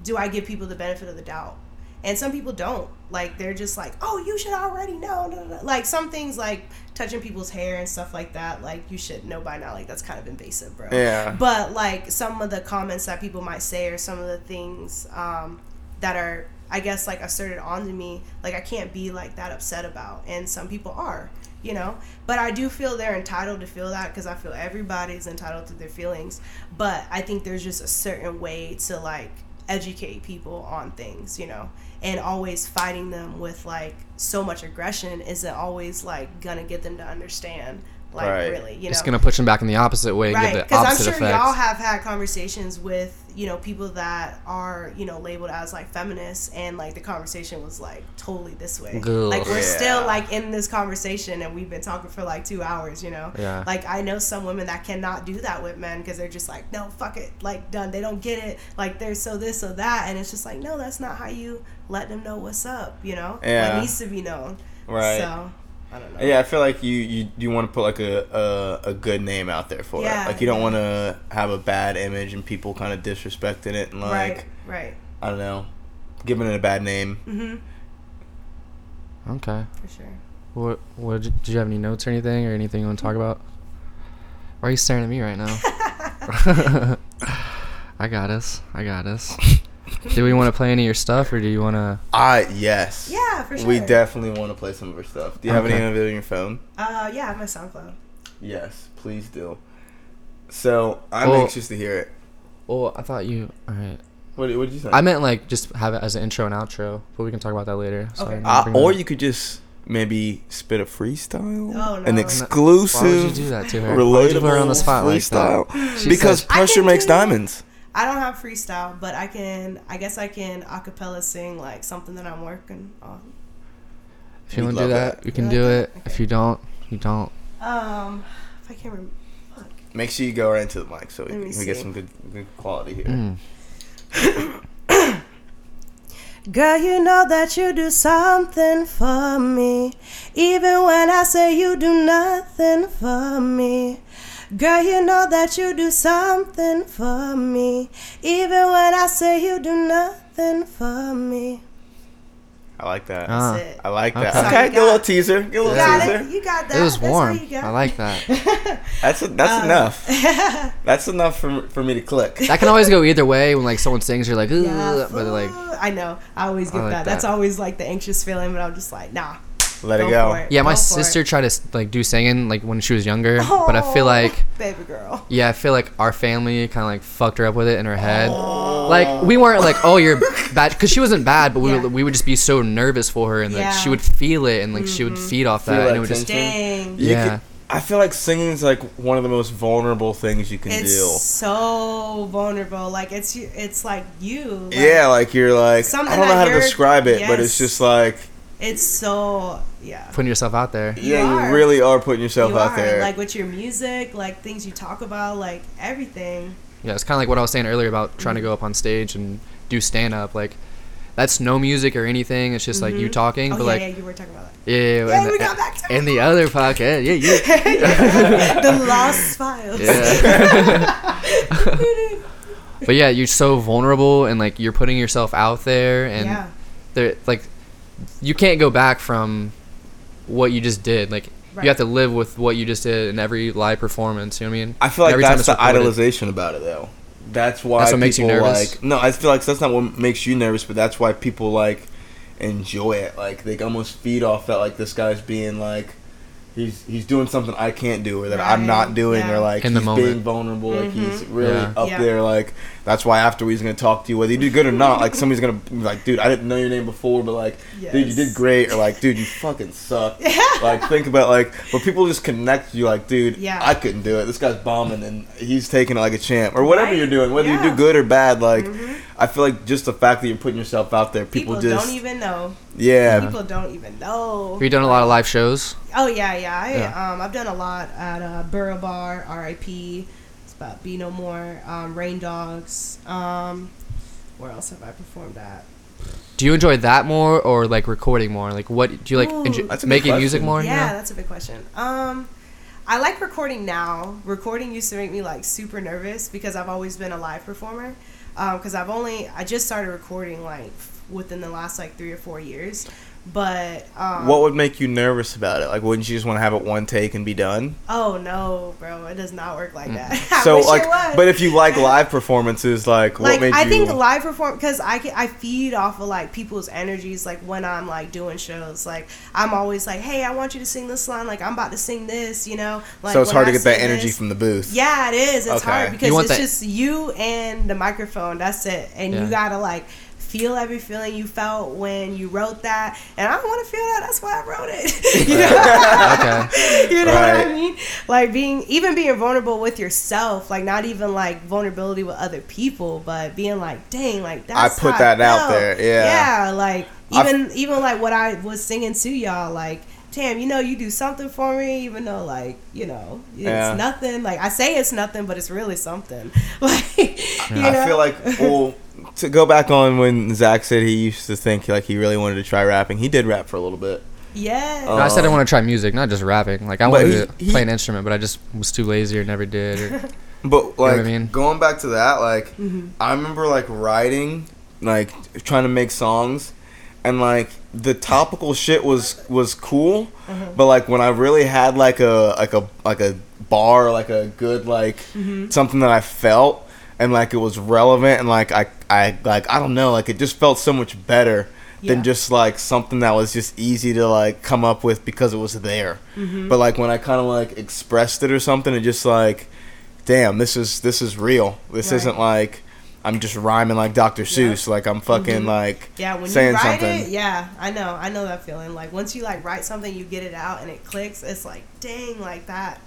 do I give people the benefit of the doubt? And some people don't. Like they're just like, oh, you should already know. No, no, no. Like some things like touching people's hair and stuff like that. Like you should know by now. Like that's kind of invasive, bro. Yeah. But like some of the comments that people might say or some of the things um, that are, I guess, like asserted onto me, like I can't be like that upset about. And some people are, you know. But I do feel they're entitled to feel that because I feel everybody's entitled to their feelings. But I think there's just a certain way to like educate people on things, you know. And always fighting them with like so much aggression isn't always like gonna get them to understand. Like Right. really, you know. It's gonna push them back in the opposite way, Right, give the because I'm opposite sure effect. y'all have had conversations with you know people that are you know labeled as like feminists, and like the conversation was like totally this way. Ugh. Like we're Yeah. still like in this conversation, and we've been talking for like two hours. You know, Yeah. Like I know some women that cannot do that with men because they're just like, no, fuck it, like done. They don't get it. Like they're so this so that, and it's just like, no, that's not how you let them know what's up. You know, Yeah. what needs to be known. Right. So I don't know. Yeah, I feel like you you, you want to put like a, a, a good name out there for Yeah, it. Like you don't yeah. want to have a bad image and people kind of disrespecting it and like right. Right. I don't know, giving it a bad name. Mm-hmm. okay. For sure. What? What? Did you have any notes or anything, or anything you want to talk about? Why are you staring at me right now? I got us. I got us. Do we want to play any of your stuff, or do you want to? I yes. Yeah, for sure. We definitely want to play some of her stuff. Do you have any Okay. of it on your phone? Uh, yeah, I have my SoundCloud. Yes, please do. So I'm Well- anxious to hear it. Well, I thought you. All right. What what did you say? I meant like just have it as an intro and outro, but we can talk about that later. So Okay. Uh, or you could just maybe spit a freestyle, Oh, an exclusive, Why would you do that to her? Relatable her on the spot freestyle. that? She because said- pressure makes do- diamonds. I don't have freestyle, but I can. I guess I can acapella sing like something that I'm working on. If you want to do that, that. you can You do like it. that? If you don't, you don't. Um, if I can't remember. Fuck. Make sure you go right into the mic so we, we get some good good quality here. Mm. Girl, you know that you do something for me, even when I say you do nothing for me. Girl, you know that you do something for me, even when I say you do nothing for me. I like that. That's it. I like that. Okay. Okay, get a little teaser. Get a You little got teaser. it. You got that. It was That's warm. you got. I like that. That's that's Uh, enough. That's enough for for me to click. That can always go either way. When like someone sings, you're like, Ugh, Yeah, but like. I know. I always get I like that. That's always like the anxious feeling, but I'm just like, nah. Let it go go. it. Yeah, my Go for sister it. tried to like do singing like when she was younger, but I feel Oh, like baby girl. yeah, I feel like our family kind of like fucked her up with it in her head. Oh. Like we weren't like, oh, you're bad, because she wasn't bad, but we Yeah. would, we would just be so nervous for her, and like she would feel it, and like she would mm-hmm. feed off that, that and it would just. Dang. Yeah. I feel like singing is like one of the most vulnerable things you can It's do. so vulnerable. Like it's. It's like you. Like, yeah, like you're like Something I don't know that how to describe it, but it's just like It's so yeah. putting yourself out there. You yeah, are. you really are putting yourself you out are there. like with your music, like things you talk about, like everything. Yeah, it's kind of like what I was saying earlier about trying to mm-hmm. go up on stage and do stand up. Like, that's no music or anything. It's just like you mm-hmm. talking, Oh but yeah, like yeah, you were talking about that. yeah, Yeah, and we the- got back to and the other podcast, yeah, yeah, the lost files. yeah. but yeah, you're so vulnerable and like you're putting yourself out there, and yeah. there like you can't go back from what you just did. Like Right. you have to live with what you just did in every live performance. You know what I mean? I feel like Every time that's it's the recorded. idolization about it, though. That's why That's what makes you people, nervous? Like, no, I feel like that's not what makes you nervous, but that's why people like enjoy it. Like they almost feed off that. Like this guy's being like. He's, he's doing something I can't do or that I'm not doing yeah. or like In the he's moment. being vulnerable like he's mm-hmm. really Yeah. up Yeah. there like that's why after he's gonna talk to you whether you do good or not like somebody's gonna be like dude I didn't know your name before but like dude you did great or like dude you fucking suck like think about like but people just connect you like dude Yeah. I couldn't do it this guy's bombing and he's taking it like a champ or whatever Right? you're doing whether you do good or bad like I feel like just the fact that you're putting yourself out there people, People, just don't even know. yeah People don't even know. Have you done a lot of live shows? Oh yeah, yeah. I, Yeah. Um, I've done a lot at uh, Burro Bar, R.I.P. It's about Be No More, um, Rain Dogs. Um, where else have I performed at? Do you enjoy that more or like recording more? Like, what do you like? Ooh. enjoy, That's a making music more? Yeah, that's a big question. Um, I like recording now. Recording used to make me like super nervous because I've always been a live performer. Because I've only I just started recording like within the last like three or four years. But um, what would make you nervous about it like wouldn't you just want to have it one take and be done Oh no, bro! It does not work like that. Mm. so like but if you like live performances like what like made I you think live perform because I can, I feed off of like people's energies like when I'm like doing shows like I'm always like hey I want you to sing this line like I'm about to sing this you know like so it's hard I to get that energy this- from the booth yeah it is it's Okay. hard because it's that- just you and the microphone that's it and Yeah. you gotta like feel every feeling you felt when you wrote that and I don't want to feel that that's why I wrote it you know Okay. you know what I mean? Like being even being vulnerable with yourself, like not even like vulnerability with other people, but being like, dang, like that's I put how that out felt. there, yeah. Yeah, like I've- even even like what I was singing to y'all, like, damn, you know, you do something for me, even though like, you know, it's Yeah. nothing. Like I say it's nothing, but it's really something. Like you know? I feel like well to go back on when Zach said he used to think like he really wanted to try rapping. He did rap for a little bit. yeah. No, I said I want to try music, not just rapping. Like I But wanted he- to he- play an instrument, but I just was too lazy or never did. Or, But like what I mean? going back to that, like Mm-hmm. I remember like writing, like trying to make songs, and like the topical shit was was cool, Mm-hmm. but like when I really had like a like a like a bar, like a good like Mm-hmm. something that I felt and like it was relevant and like I I like I don't know, like it just felt so much better. Than just like something that was just easy to like come up with because it was there, Mm-hmm. but like when I kind of like expressed it or something, it just like damn, this is this is real. This Right. isn't like I'm just rhyming like Dr. Seuss. Like I'm fucking like Yeah, when saying you write something. it, yeah, I know, I know that feeling. Like once you like write something, you get it out and it clicks. It's like, dang, like that,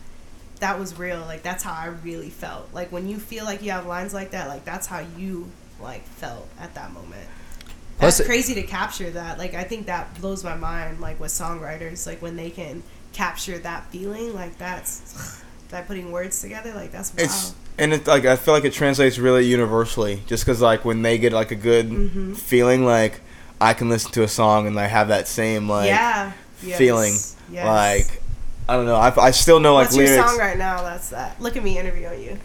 that was real. Like that's how I really felt. Like when you feel like you have lines like that, like that's how you like felt at that moment. That's it- crazy to capture that. Like I think that blows my mind. Like with songwriters, like when they can capture that feeling, like that's by putting words together. Like that's wow. It's and it's like I feel like it translates really universally. Just because like when they get like a good Mm-hmm. feeling, like I can listen to a song and like have that same like yeah. Yes. feeling. Yes. Like I don't know. I, I still know like What's lyrics. your song right now? That's that. Look at me interviewing you.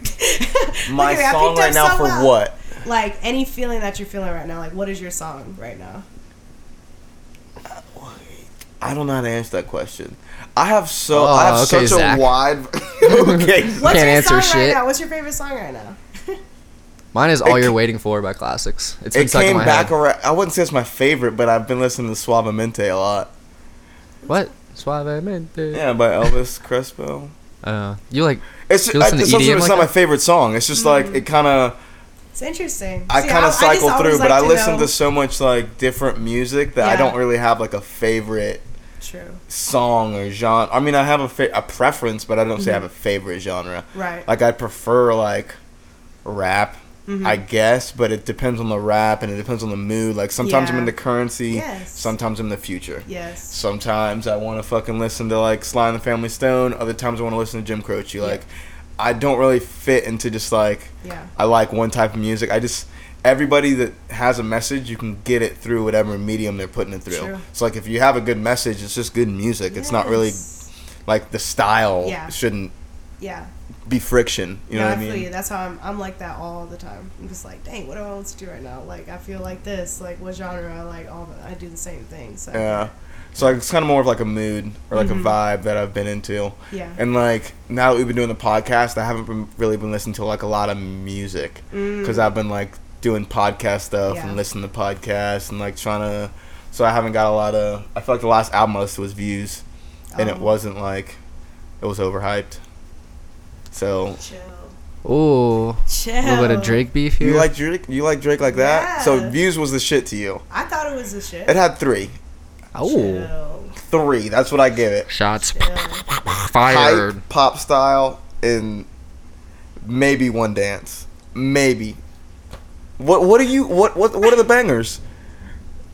My me, song right now so for well. what? Like any feeling that you're feeling right now. Like what is your song right now? I don't know how to answer that question. I have so I Oh, have okay, such Zach. a wide. okay. What's Can't your answer song right shit. now? What's your favorite song right now? Mine is All It You're Waiting For by Classics. It's been It stuck in came my back head. around. I wouldn't say it's my favorite, but I've been listening to Suavemente a lot. What? Suavemente. Yeah, by Elvis Crespo. Uh, you like It's, You I, to it's, also- EDM it's like not my favorite song. It's just like it kind of It's interesting. I kind of cycle always through, but like I to listen know- to so much like different music that I don't really have like a favorite True. song or genre. I mean, I have a fa- a preference, but I don't say I have a favorite genre. Mm-hmm. Right. Like I prefer like rap, Mm-hmm. I guess, but it depends on the rap and it depends on the mood. Like sometimes I'm in the Curren$y, Yes. sometimes I'm in the future. Yes. Sometimes I want to fucking listen to like Sly and the Family Stone. Other times I want to listen to Jim Croce. Like, I don't really fit into just like Yeah. I like one type of music. I just everybody that has a message, you can get it through whatever medium they're putting it through. True. So like if you have a good message, it's just good music. It's not really like the style Yeah. shouldn't Yeah. Be friction. You know no, what I feel mean? you. That's how I'm. I'm like that all the time. I'm just like, dang, what do I want to do right now? Like, I feel like this. Like, what genre? Like, all. The, I do the same thing. So. Yeah. So like, it's kind of more of like a mood or like Mhm. a vibe that I've been into. Yeah. And like now that we've been doing the podcast, I haven't been, really been listening to like a lot of music because I've been like doing podcast stuff Mm. Yeah. and listening to podcasts and like trying to. So I haven't got a lot of. I feel like the last album I listened to was Views, and it Oh. wasn't like it was overhyped. So Chill. ooh, Chill. a little bit of Drake beef here. you like Drake? You like Drake like that? So Views was the shit to you. I thought it was a shit. It had three, oh, Chill. three. That's what I give it. shots Chill. fired. hype, pop style, and maybe one dance. Maybe. What what are you what what what are the bangers?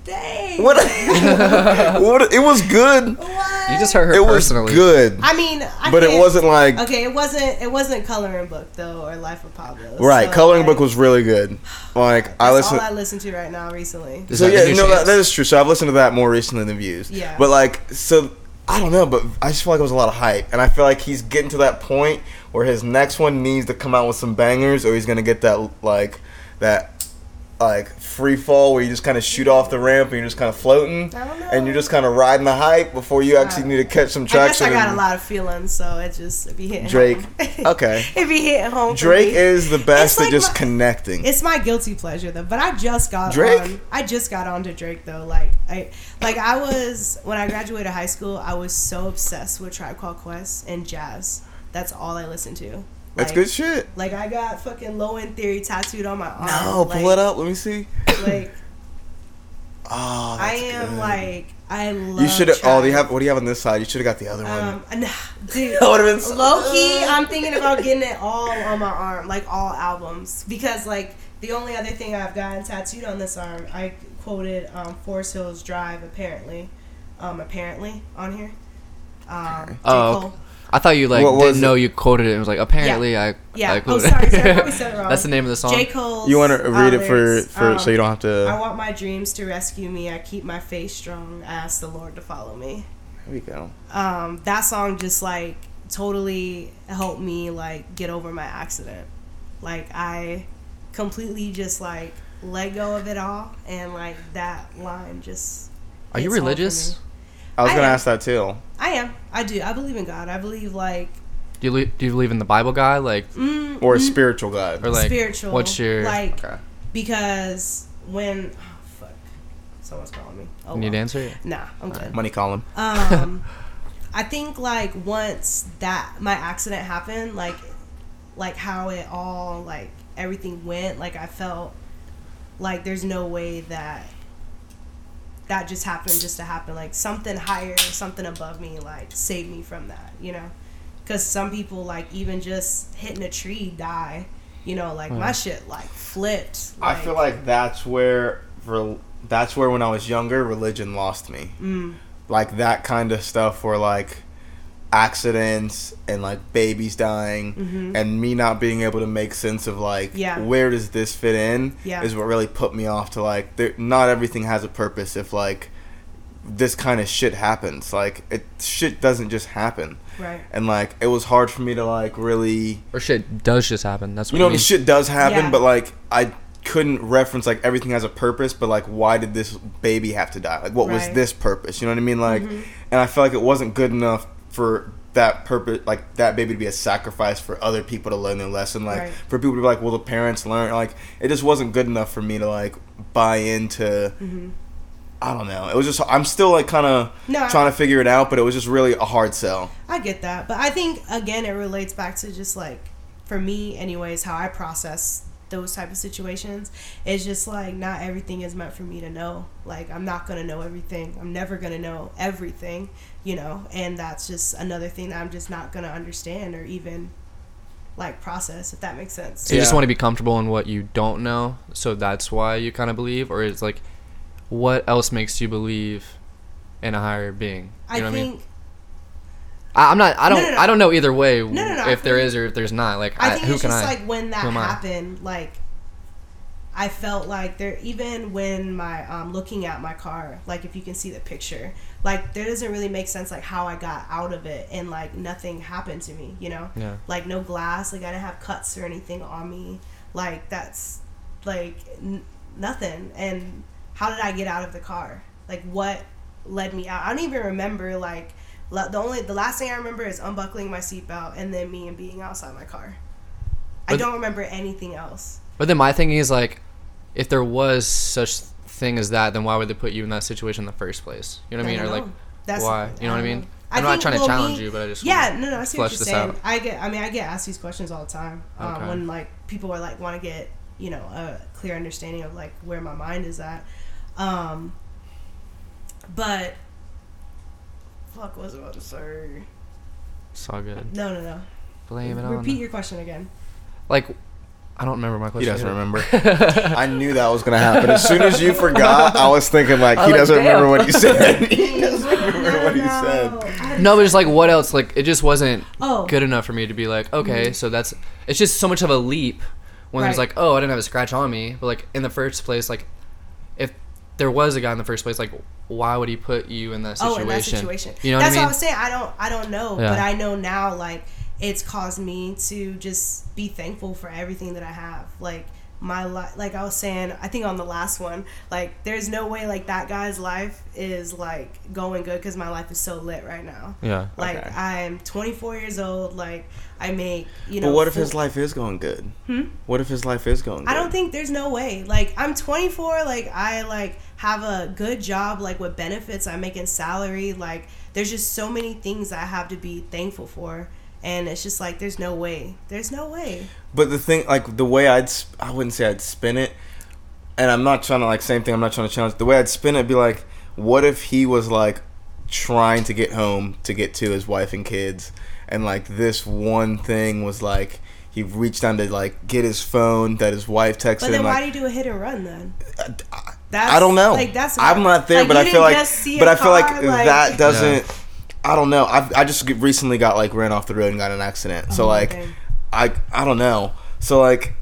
Dang. What, what it was good. What? You just hurt her It was personally. good. I mean, I But it wasn't like Okay, it wasn't. It wasn't coloring book though, or Life of Pablo. right. So, Coloring like, book was really good. Like I That's listened. all I listen to right now recently. Is so yeah, the new no, that, that is true. So I've listened to that more recently than Views. Yeah. But like, so I don't know, but I just feel like it was a lot of hype, and I feel like he's getting to that point where his next one needs to come out with some bangers, or he's gonna get that like that like free fall where you just kind of shoot off the ramp and you're just kind of floating, I don't know. and you're just kind of riding the hype before you actually uh, need to catch some I guess traction. I got a lot of feelings, so it just it be hitting Drake. home. Okay. it be hitting home. Drake is the best like at just my- connecting. It's my guilty pleasure though, but I just got Drake? on. I just got onto Drake though. Like I, like I was when I graduated high school. I was so obsessed with Tribe Called Quest and jazz. That's all I listened to. That's Like- good shit. Like I got fucking Low End Theory tattooed on my arm. No, like, pull it up. Let me see. Like Oh, I am good. like I love. You should have. Oh, do you have? What do you have on this side? You should have got the other one. Um, nah, dude, That would've been so low key. I'm thinking about getting it all on my arm, like all albums, because like the only other thing I've gotten tattooed on this arm, I quoted um, Forest Hills Drive apparently, um, apparently on here. Um, J. Oh, Cole. I thought you like What was didn't know it? you quoted it. It was like apparently I. Yeah. I Oh, quoted sorry, sorry, I probably said it wrong. That's the name of the song. J. Cole's. You want to read uh, it for lyrics, for so um, you don't have to. I want my dreams to rescue me. I keep my faith strong. I ask the Lord to follow me. There we go. um, that song just like totally helped me like get over my accident. Like I completely just like let go of it all, and like that line just. Are you hits home for religious? me. I was I gonna am. ask that too. I am. I do. I believe in God. I believe like Do you, le- do you believe in the Bible guy? Like, mm, Or a mm, spiritual guide. or like, spiritual. what's your? like Okay. because when oh fuck, someone's calling me. Oh, need to answer it? Nah, I'm good. Money column. um i think like once that my accident happened like like how it all like everything went like i felt like there's no way that that just happened just to happen like something higher something above me like saved me from that you know? Because some people like even just hitting a tree die you know like my shit like flipped I feel like that's where rel- that's where when I was younger, religion lost me. mm, Like that kind of stuff where like accidents and like babies dying and me not being able to make sense of like Mm-hmm. Yeah. where does this fit in Yeah. is what really put me off to like there, not everything has a purpose if like this kind of shit happens like it shit doesn't just happen right and like it was hard for me to like really Or shit does just happen. That's what you know mean. shit does happen Yeah. but like i couldn't reference like everything has a purpose but like why did this baby have to die like what was this purpose you know what i mean like Mhm. and i felt like it wasn't good enough for that purpose like that baby to be a sacrifice for other people to learn their lesson like Right. for people to be like well the parents learn like it just wasn't good enough for me to like buy into i don't know it was just i'm still like kind of Mm-hmm. No, I- trying to figure it out but it was just really a hard sell I get that, but I think again it relates back to just like for me, anyways, how I process those type of situations. It's just like not everything is meant for me to know. Like I'm not gonna know everything. I'm never gonna know everything, you know. And that's just another thing that I'm just not gonna understand or even like process, if that makes sense. So you just want to be comfortable in what you don't know, so that's why you kind of believe, or it's like, what else makes you believe in a higher being? You I know what I mean? I, I'm not. I don't. no, no. I don't know either way. no, no, I if there feel- is or if there's not. Like, I I, think who it's can just I? like when that Who am I? happened, like I felt like there even when my um looking at my car, like if you can see the picture, like there doesn't really make sense like how I got out of it and like nothing happened to me, you know? Yeah. Like no glass, like I didn't have cuts or anything on me. Like that's like n- nothing. And how did I get out of the car? Like what led me out? I don't even remember like la- the only the last thing I remember is unbuckling my seatbelt and then me and being outside my car. I don't remember anything else. But then my thing is like, if there was such thing as that, then why would they put you in that situation in the first place? You know what I mean? Or like. That's why? You know what I mean? I'm I not trying to challenge me- you, but I just yeah, no, no, I see what you're saying. out. I get, I mean, I get asked these questions all the time um, Okay. when like people are like want to get you know a clear understanding of like where my mind is at. Um, but fuck, was I about to say? It's all good. No, no, no. Blame it on. Repeat your question again. Like, I don't remember my question. he doesn't either. remember i knew that was gonna happen as soon as you forgot i was thinking like he like, doesn't remember what he said he doesn't remember what he said No, but it's like, what else? Like, it just wasn't Oh, good enough for me to be like, okay, mm-hmm. so that's. It's just so much of a leap when it's like, oh, I didn't have a scratch on me, but like in the first place, like, if there was a guy in the first place, like, why would he put you in that situation? Oh, in that situation. You know That's what I mean? what I was saying. I don't, I don't know, Yeah. but I know now. Like, it's caused me to just be thankful for everything that I have. Like my life, like I was saying, I think on the last one, like there's no way like that guy's life is like going good because my life is so lit right now. yeah. Like Okay. I'm 24 years old. Like I make, you know. but what if full- his life is going good Hmm. what if his life is going good I don't think there's no way. Like I'm 24. Like I like have a good job. Like with benefits, I'm making salary. Like there's just so many things I have to be thankful for, and it's just like there's no way. There's no way. But the thing, like the way I'd, sp- I wouldn't say I'd spin it, and I'm not trying to like same thing. I'm not trying to challenge. The way I'd spin it, be like, what if he was like trying to get home to get to his wife and kids, and like this one thing was like he reached down to like get his phone that his wife texted But then him. why Like, do you do a hit and run then? Uh, I, That's I don't know. Like that's. I'm not there, like, but you I feel like, just see but I feel like, like- that doesn't. I don't know. I I just recently got like ran off the road and got an accident. so Oh, like, okay. I I don't know. So like,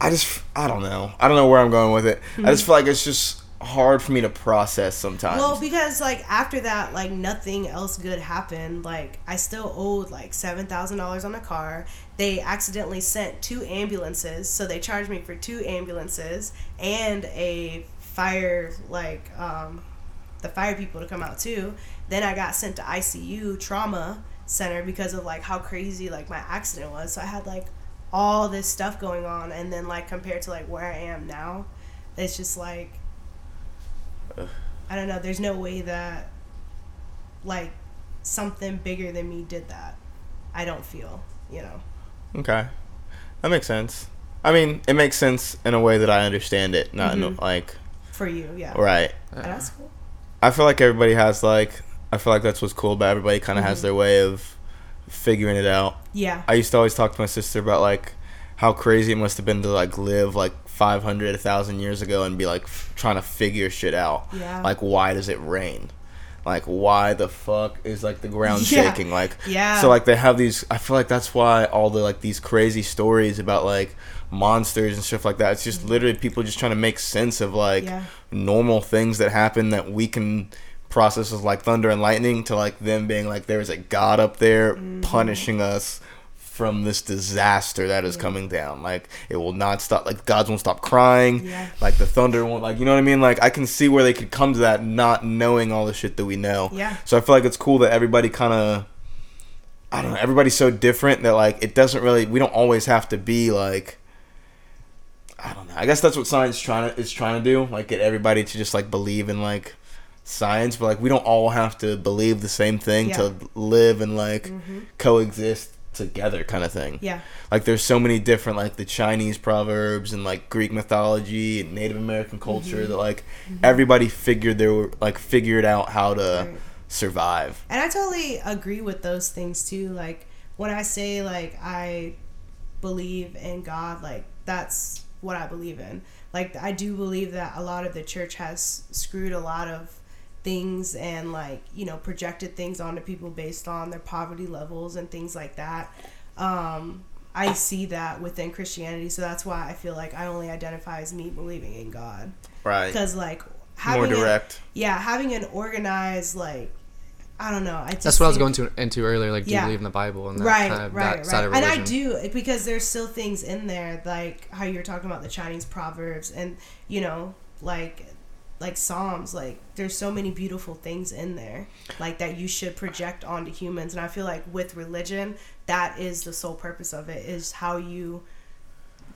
I just I don't know. I don't know where I'm going with it. I just feel like it's just hard for me to process sometimes. Well, because like after that, like nothing else good happened. Like I still owed like seven thousand dollars on a car. They accidentally sent two ambulances, so they charged me for two ambulances and a fire like um, the fire people to come out too. Then I got sent to ICU trauma center because of like how crazy like my accident was. So I had like all this stuff going on, and then like compared to like where I am now, it's just like I don't know. There's no way that like something bigger than me did that. I don't feel, you know. okay, that makes sense. I mean, it makes sense in a way that I understand it, not in a, Mhm. like For you, yeah. right. And that's cool. I feel like everybody has like I feel like that's what's cool about everybody kind of has Mhm. their way of figuring it out. Yeah. I used to always talk to my sister about like how crazy it must have been to like live like 500 1000 years ago and be like f- trying to figure shit out. Yeah. Like why does it rain? Like why the fuck is like the ground Yeah. shaking? Like Yeah. so like they have these I feel like that's why all the like these crazy stories about like monsters and stuff like that. It's just literally people just trying to make sense of like Yeah. normal things that happen that we can process as like thunder and lightning to like them being like there is a god up there Mm-hmm. punishing us from this disaster that is coming down. Like it will not stop. Like gods won't stop crying. Yeah. Like the thunder won't. Like you know what I mean. Like I can see where they could come to that, not knowing all the shit that we know. Yeah. So I feel like it's cool that everybody kind of. I don't know. Everybody's so different that like it doesn't really. We don't always have to be like. I don't know. I guess that's what science trying to is trying to do. Like get everybody to just like believe in like science, but like we don't all have to believe the same thing Yeah. to live and like mm-hmm. coexist together, kind of thing. Yeah. Like there's so many different like the Chinese proverbs and like Greek mythology and Native American culture that mm-hmm. like mm-hmm. everybody figured they were like figured out how to Right. survive. And I totally agree with those things too. Like when I say like I believe in God, like that's what I believe in. Like I do believe that a lot of the church has screwed a lot of things and like, you know, projected things onto people based on their poverty levels and things like that. Um I see that within Christianity, so that's why I feel like I only identify as me believing in God. Right. Because like More having a- direct. yeah, having an organized like I don't know. I just That's what I was going to into earlier. Like, do Yeah. you believe in the Bible and that right, kind of right, that side right. of And? I do because there's still things in there like how you're talking about the Chinese proverbs and you know like like Psalms. Like there's so many beautiful things in there like that you should project onto humans. And I feel like with religion, that is the sole purpose of it is how you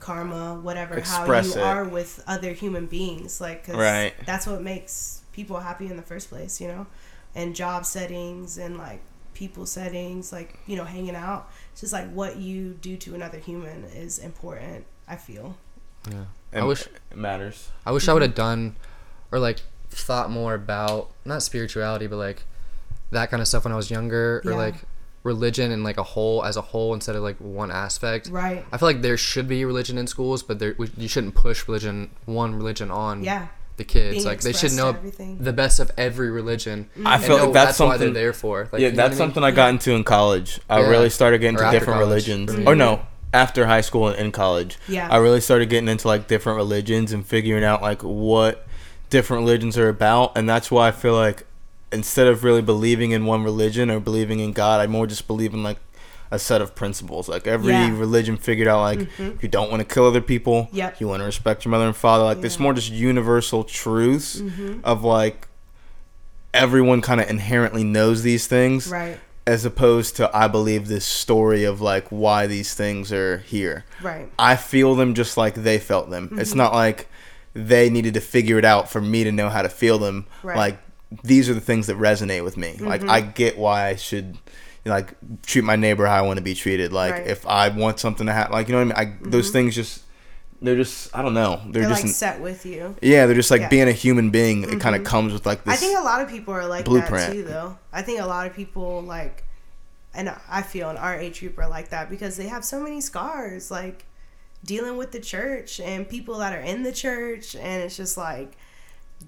karma whatever Express how you it. are with other human beings like 'cause Right. that's what makes people happy in the first place you know and job settings and like people settings like you know hanging out it's just like what you do to another human is important i feel yeah. And I wish it matters. I wish I would have mm-hmm. done or like thought more about not spirituality, but like that kind of stuff when I was younger, or Yeah. like religion and like a whole as a whole instead of like one aspect. right I feel like there should be religion in schools, but there we, you shouldn't push religion one religion on yeah the kids. Being like they should know the best of every religion. I feel like that's why they're there for. Like, yeah, that's what I mean? something I got into in college. I Yeah. really started getting Or into different college, religions. for me. Or no, after high school and in college. Yeah. I really started getting into like different religions and figuring out like what different religions are about, and that's why I feel like instead of really believing in one religion or believing in God, I more just believe in like a set of principles. Like every Yeah. Mm-hmm. religion figured out like you don't want to kill other people. Yep. You want to respect your mother and father. Like it's Yeah. Mm-hmm. more just universal truths of like everyone kind of inherently knows these things right as opposed to I believe this story of like why these things are here. right I feel them just like they felt them. Mm-hmm. It's not like they needed to figure it out for me to know how to feel them. Right. Like these are the things that resonate with me. Like Mm-hmm. I get why I should like treat my neighbor how I want to be treated. Like Right. Mm-hmm. if I want something to happen, like you know what I mean. I, Those things just they're just I don't know. They're, they're, just like set with you yeah. They're just like Yeah. Mm-hmm. being a human being. It kind of comes with like this. I think a lot of people are like blueprint. that too, though. I think a lot of people like, and I feel in our age group are like that because they have so many scars, like dealing with the church and people that are in the church, and it's just like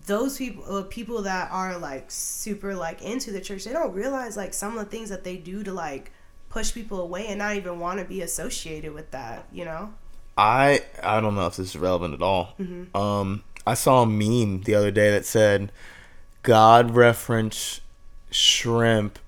those people, uh, people that are like super like into the church, they don't realize like some of the things that they do to like push people away and not even want to be associated with that, you know? I I don't know if this is relevant at all. Mm-hmm. Um, I saw a meme the other day that said God referenced shrimp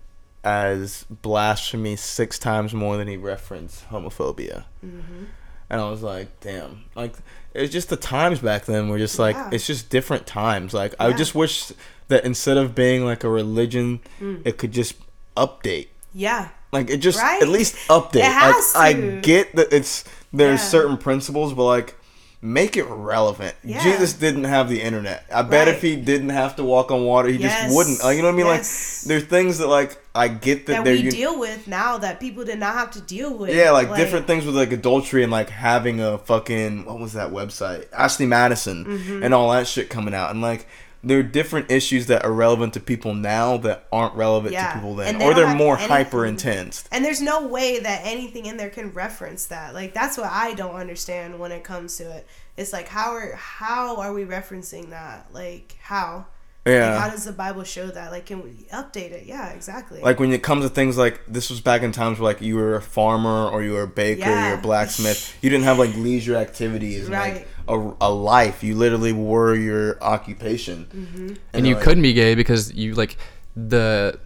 as blasphemy six times more than he referenced homophobia. Mm-hmm. And I was like, damn, like it's just the times back then were just like Yeah. it's just different times. Like I just wish that instead of being like a religion, Mm. it could just update. Yeah. Like it just Right? at least update. It has like, to. I get that it's there's Yeah. certain principles, but like make it relevant. Yeah. Jesus didn't have the internet. I bet Right. if he didn't have to walk on water, he Yes. just wouldn't. Like, you know what I mean? Yes. Like there's things that like I get that, That they're we deal with now that people did not have to deal with. yeah, like, different things with like adultery and like having a fucking what was that website? Ashley Madison Mm-hmm. and all that shit coming out. And like there are different issues that are relevant to people now that aren't relevant Yeah. to people then. They Or they're more anything- hyper intense. And there's no way that anything in there can reference that. Like that's what I don't understand when it comes to it. It's like how are how are we referencing that? Like how? Yeah. Like, how does the Bible show that? Like can we update it? Yeah, exactly. like when it comes to things like this was back in times where like you were a farmer or you were a baker you were a blacksmith you didn't have like leisure activities and, Right. like a, a life you literally were your occupation Mm-hmm. and you like, couldn't be gay because you like the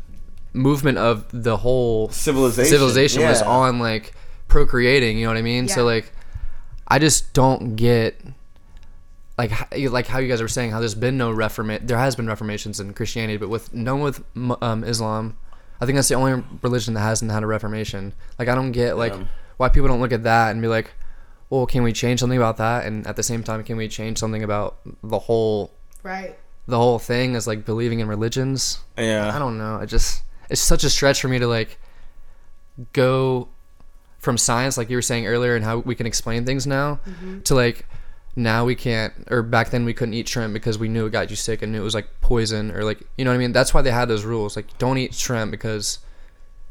movement of the whole civilization civilization was on like procreating. You know what I mean? So like, I just don't get like like how you guys were saying how there's been no reformation. There has been reformations in Christianity, but with no one with um, Islam, I think that's the only religion that hasn't had a reformation. Like I don't get like Yeah. why people don't look at that and be like, well, can we change something about that? And at the same time, can we change something about the whole Right. the whole thing as like believing in religions? Yeah. I don't know. It just it's such a stretch for me to like go from science, like you were saying earlier, and how we can explain things now, to like now we can't, or back then we couldn't eat shrimp because we knew it got you sick and knew it was like poison or like you know what I mean. That's why they had those rules, like don't eat shrimp because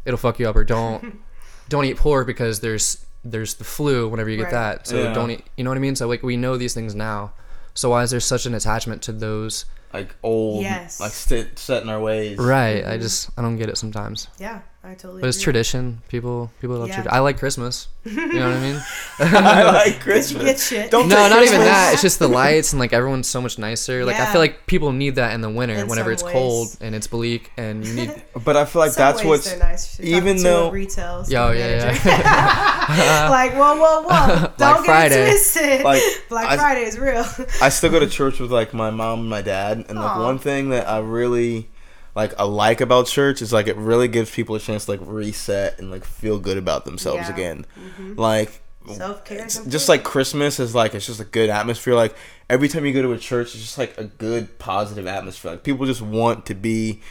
it'll fuck you up, or don't don't eat pork because there's there's the flu whenever you get Right. that. So Yeah. don't eat. You know what I mean? So like we know these things now. So why is there such an attachment to those? Like old, Yes. like sit, set in our ways. Right. I just I don't get it sometimes. Yeah, I totally. But it's agree. tradition. People people love Yeah. tradition. I like Christmas. You know what I mean? I like Did you Christmas. get shit? Don't no, take not even that. It's just the lights and like everyone's so much nicer. Like I feel like people need that in the winter In whenever some it's cold and it's bleak and you need But I feel like Some that's ways what's nice. Even talking to a though- retail Yo, store yeah, manager. yeah. like whoa, whoa, whoa! Don't get Friday. it twisted. Like, Black I- Friday is real. I still go to church with like my mom and my dad, and like one thing that I really like I like about church is like it really gives people a chance to like reset and like feel good about themselves Yeah. again. Mm-hmm. Like Self care. just like Christmas is like it's just a good atmosphere. Like every time you go to a church, it's just like a good positive atmosphere. Like people just want to be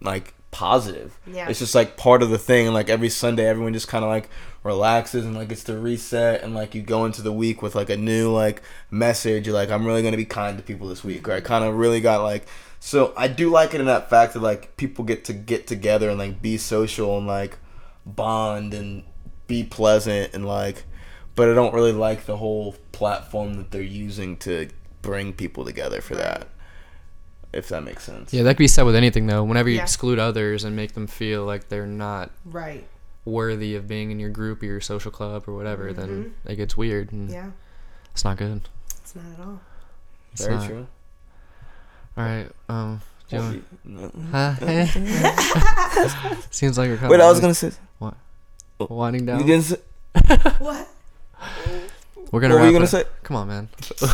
like positive. Yeah. It's just like part of the thing. And like every Sunday, everyone just kind of like relaxes and like gets to reset. And like you go into the week with like a new like message. You're like, I'm really gonna be kind to people this week. Or I kind of really got like. So I do like it in that fact that like people get to get together and like be social and like bond and be pleasant and like. But I don't really like the whole platform that they're using to bring people together for that. If that makes sense. Yeah, that could be said with anything though. Whenever you Yeah. exclude others and make them feel like they're not right. worthy of being in your group or your social club or whatever, then mm-hmm. it gets weird and Yeah, it's not good. it's not at all. It's Very not. true. All right. Um. Do you want, no. huh? Seems like we're kind Wait, of I was gonna say. What? Winding down. You didn't say. What? We're gonna. What were you gonna it- say? Come on, man.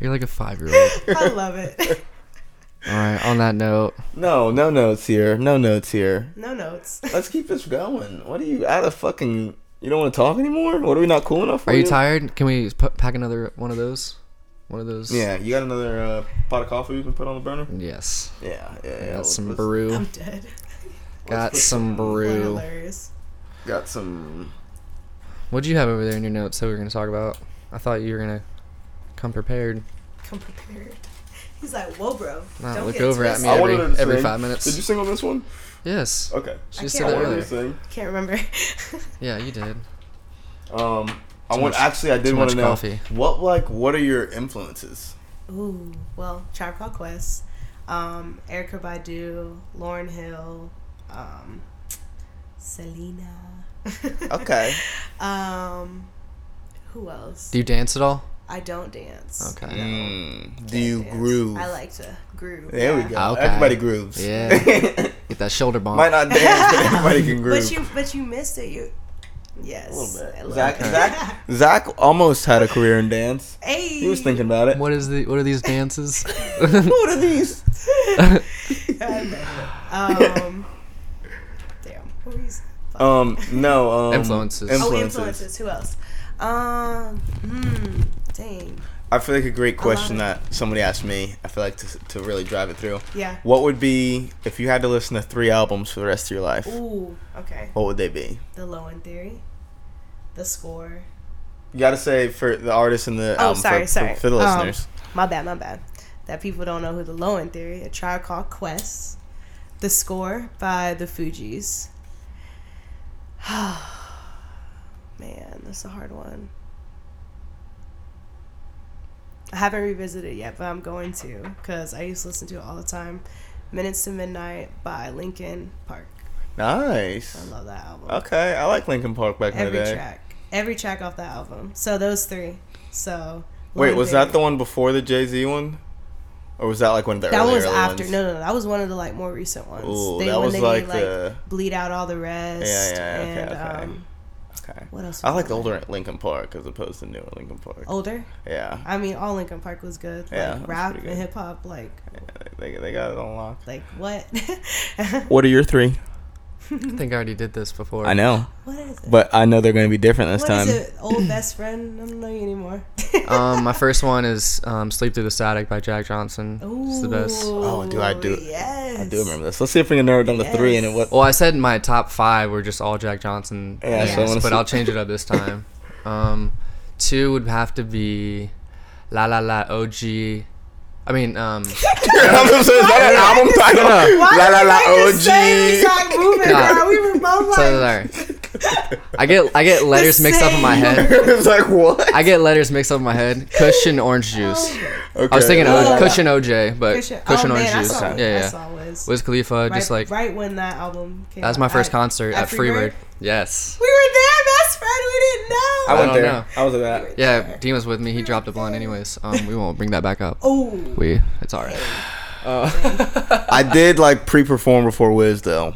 You're like a five year old. I love it. All right. On that note, No, no notes here. No notes here. No notes. Let's keep this going. What are you out of fucking? You don't want to talk anymore? What are we not cool enough for are you tired? Can we p- pack another one of those? One of those. Yeah, you got another uh, pot of coffee you can put on the burner? Yes. Yeah, yeah, yeah. got let's- some let's- brew. I'm dead. Got some brew. hilarious. Got some. What'd you have over there in your notes that we were gonna talk about? I thought you were gonna come prepared. Come prepared. He's like, whoa, bro. Not Don't look get over at me every wanted her to every sing. five minutes. Did you sing on this one? Yes. Okay. She I just can't did that I earlier. Can't remember. Yeah, you did. Um, I want much- actually I did want to know coffee. what like what are your influences? Ooh, well, Tribe Called Quest, um, Erykah Badu, Lauryn Hill, um, Selena. Okay. um, who else? Do you dance at all? I don't dance. Okay. Mm, do you dance. groove? I like to groove. There we go. Okay. Everybody grooves. Yeah. Get that shoulder bump. Might not dance, but everybody can groove. But you, but you missed it. You, yes. a little a bit. little Zach, bit. Zach, Zach almost had a career in dance. Hey. He was thinking about it. What is the what are these dances? What are these? Um. damn. What were you. Um, no. Um, Influences. Oh, Oh, Influences. influences. Who else? Um. Hmm. Dang. I feel like a great question of- that somebody asked me. I feel like to, to really drive it through. Yeah. What would be if you had to listen to three albums for the rest of your life? Ooh. Okay. What would they be? The Low End Theory. The Score. You got to say for the artist and the Oh, album sorry, for, sorry. for, for the Um, listeners. My bad. My bad. That people don't know who the Low End Theory. A Tribe Called Quest. The Score by the Fugees. Man, that's a hard one. I haven't revisited it yet, but I'm going to because I used to listen to it all the time. Minutes to Midnight by Linkin Park. Nice. I love that album. Okay, I like Linkin Park back in Every the day. track, every track off that album. So those three. So Wait, was End that the one before the Jay Z one? or was that like one of the That was after. ones? No, no, no, that was one of the like more recent ones. Ooh, they, that when was they like made, like the- bleed out all the rest. Yeah, yeah, okay, and, okay. Um, Okay. what else? I like the older Linkin Park as opposed to newer Linkin Park. Older. Yeah. I mean, all Linkin Park was good. Like Yeah, that's rap pretty and hip hop. Like, They, they got it on lock. like what? What are your three? I think I already did this before. I know, what is it? but I know they're going to be different this What time. is it? Old best friend? I don't know you anymore. Um, my first one is um, "Sleep Through the Static" by Jack Johnson. It's the best. Oh, do I do- Yes. I do remember this. Let's see if we can narrow it down to three and it what. Well, I said my top five were just all Jack Johnson Yeah, so I names, wanna but see- I'll change it up this time. um, two would have to be "La La La OG." I mean, um, is that an album title? Why La La La I just say OG. Exact movement, Nah. bro? We were both like, so there. I get I get letters mixed up in my head. it's like what? I get letters mixed up in my head. Kush and orange juice. Okay. I was thinking Oh. o- Kush and OJ, but cushion, and- Kush oh, orange man, I juice. saw, Yeah, I yeah. saw Wiz. Wiz Khalifa, right, just like right when that album came that was out. my first concert at, at Freebird. Freebird? Yes. We were there, best friend. We didn't know. I I went there. know. I was at that. Yeah, Dean was with me. He dropped a blunt anyways. Um, we won't bring that back up. Oh, We, it's all right. I did like pre-perform before Wiz though,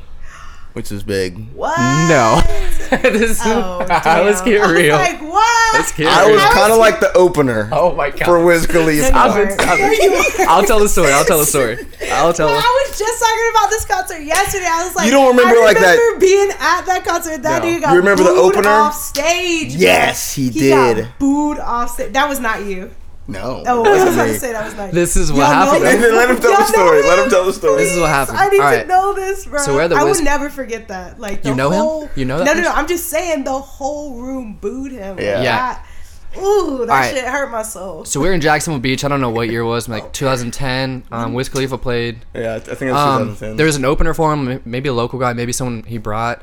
which is big. what? No. this is, Oh, let's damn. get I was real. like, what? Let's get I real. was kind of like the opener oh my god. for Wiz Khalifa. I've been, I've been, I'll tell the story. I'll tell the story. I'll tell. Bro, I was just talking about this concert yesterday. I was like, You don't remember, I like, that- remember being at that concert. That No. dude got You remember the booed opener? off stage. Yes, he, He did. got booed off stage. That was not you. No, Oh, I was wasn't about to say that was not you. This is what Y'all know happened. Let him tell the Y'all know story. Let him tell the story. This is what happened. I need All to right. know this, bro. So we're the I Wiz- would never forget that. Like the You know him? You know that No, no, no. I'm just saying the whole room booed him. Yeah. Yeah. That, ooh, that right. shit hurt my soul. So we're in Jacksonville Beach. I don't know what year it was, like 2010. Um, Wiz Khalifa played. Yeah, I think it was Um, 2010. there was an opener for him, maybe a local guy, maybe someone he brought.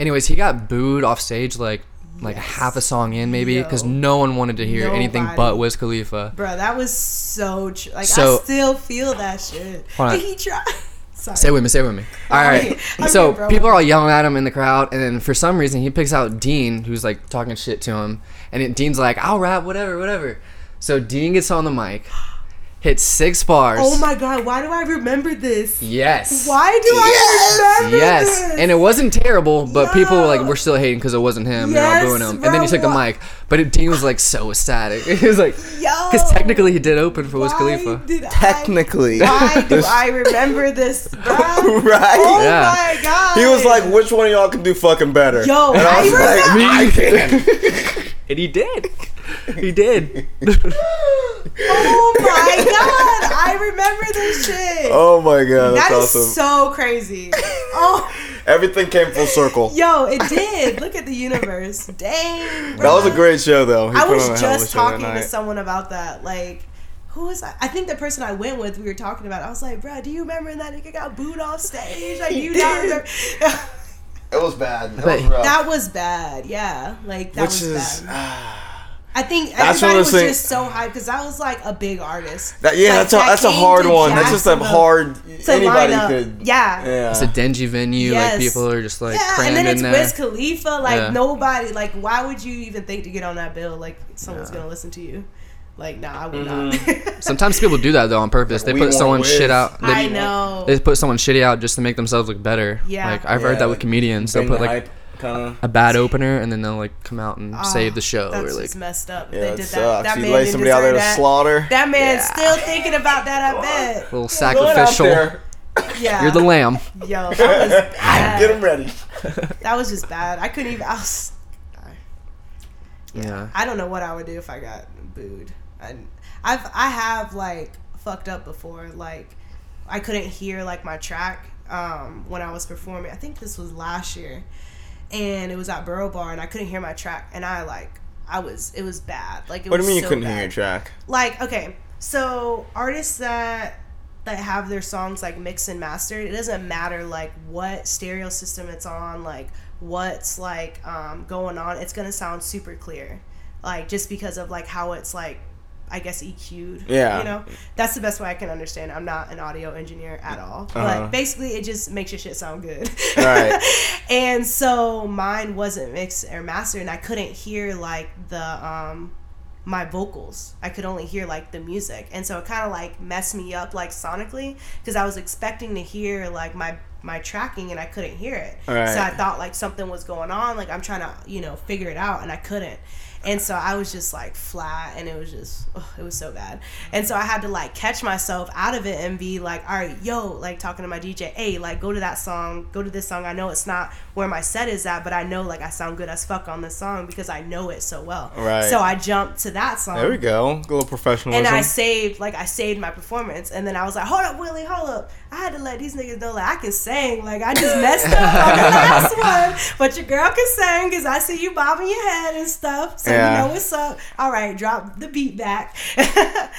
Anyways, he got booed off stage like like Yes. half a song in, maybe because no one wanted to hear anything but Wiz Khalifa. Bro, that was so tr- like So- I still feel that shit. Hold on. Did he try? Sorry. Say with me, say it with me. All right. I'm right. here. I'm So bro. people are all yelling at him in the crowd, and then for some reason he picks out Dean, who's like talking shit to him, and it, Dean's like, "I'll rap, whatever, whatever." So Dean gets on the mic, hits six bars. Oh my god, why do I remember this? Yes. Why do I remember this? Yes, this? and it wasn't terrible, but people were like, Yo. "We're still hating because it wasn't him." They're all booing him, and then he took the mic, but it, Dean was like so ecstatic. he was like, Yo. because technically he did open for Wiz Khalifa. did I- Technically, Why do I remember this, bro? right? Oh Yeah. my god. He was like, "Which one of y'all can do fucking better?" Yo, and I I was like, Me. "I can." and he did. he did. oh my god, I remember this shit. oh my god, that's that is awesome. so crazy. Oh, Everything came full circle. yo, it did. Look at the universe. Dang. That was a great show, though. He I was on a hell of a just talking to someone about that. Like, who was I? I think the person I went with, we were talking about. it. I was like, bro, do you remember when that nigga got booed off stage? Like, you not remember? It was bad. That was rough. that was bad. Yeah, like that Which was is bad. Ah. I think That's everybody was those things- just so hyped because I was like a big artist. that, yeah, Like, that's a that that's a hard one. That's just a hard. Anybody could. Yeah. Yeah. It's a dingy venue. Yes. Like people are just like yeah, crammed and then it's there. Wiz Khalifa. Like Yeah. nobody. Like why would you even think to get on that bill? Like someone's gonna listen to you. Like nah, I would Mm-hmm. not. Sometimes people do that though on purpose. They put want someone Wiz. shit out. They, I know. They put someone shitty out just to make themselves look better. Yeah. Like I've Yeah, heard that with comedians. They'll put like hype, kinda. a bad opener and then they'll like come out and Ah, save the show. That's Or like just messed up. Yeah, they it did sucks. that. That you man lay didn't somebody out there to that. slaughter. That man's Yeah. still thinking about that. I bet. little sacrificial. Yeah. You're the lamb. Yo, that was bad. Get him ready. That was just bad. I couldn't even. I was, Yeah. I don't know what I would do if I got booed. I, I've I have like fucked up before. Like I couldn't hear like my track um, when I was performing. I think this was last year, and it was at Burro Bar, and I couldn't hear my track, and I like I was it was bad. Like it What do you mean you couldn't bad. hear your track? Like okay, so artists that that have their songs like mixed and mastered, it doesn't matter like what stereo system it's on, like what's like um, going on. It's gonna sound super clear, like just because of like how it's like. I guess EQ'd. Yeah. You know, that's the best way I can understand. I'm not an audio engineer at all, Uh-huh. but basically, it just makes your shit sound good. Right. and so mine wasn't mixed or mastered, and I couldn't hear like the um my vocals. I could only hear like the music, and so it kind of like messed me up like sonically because I was expecting to hear like my my tracking and I couldn't hear it. Right. So I thought like something was going on. Like I'm trying to you know figure it out, and I couldn't. And so I was just like flat, and it was just it was so bad. And so I had to like catch myself out of it and be like, all right, yo, like talking to my DJ, hey, like go to that song, go to this song. I know it's not where my set is at, but I know like I sound good as fuck on this song because I know it so well. Right. So I jumped to that song. There we go. A little professionalism. And I saved, like, I saved my performance. And then I was like, hold up, Willie, hold up. I had to let these niggas know, like, I can sing. Like, I just messed up on the last one. But your girl can sing because I see you bobbing your head and stuff. So Yeah. you know what's up. All right, drop the beat back.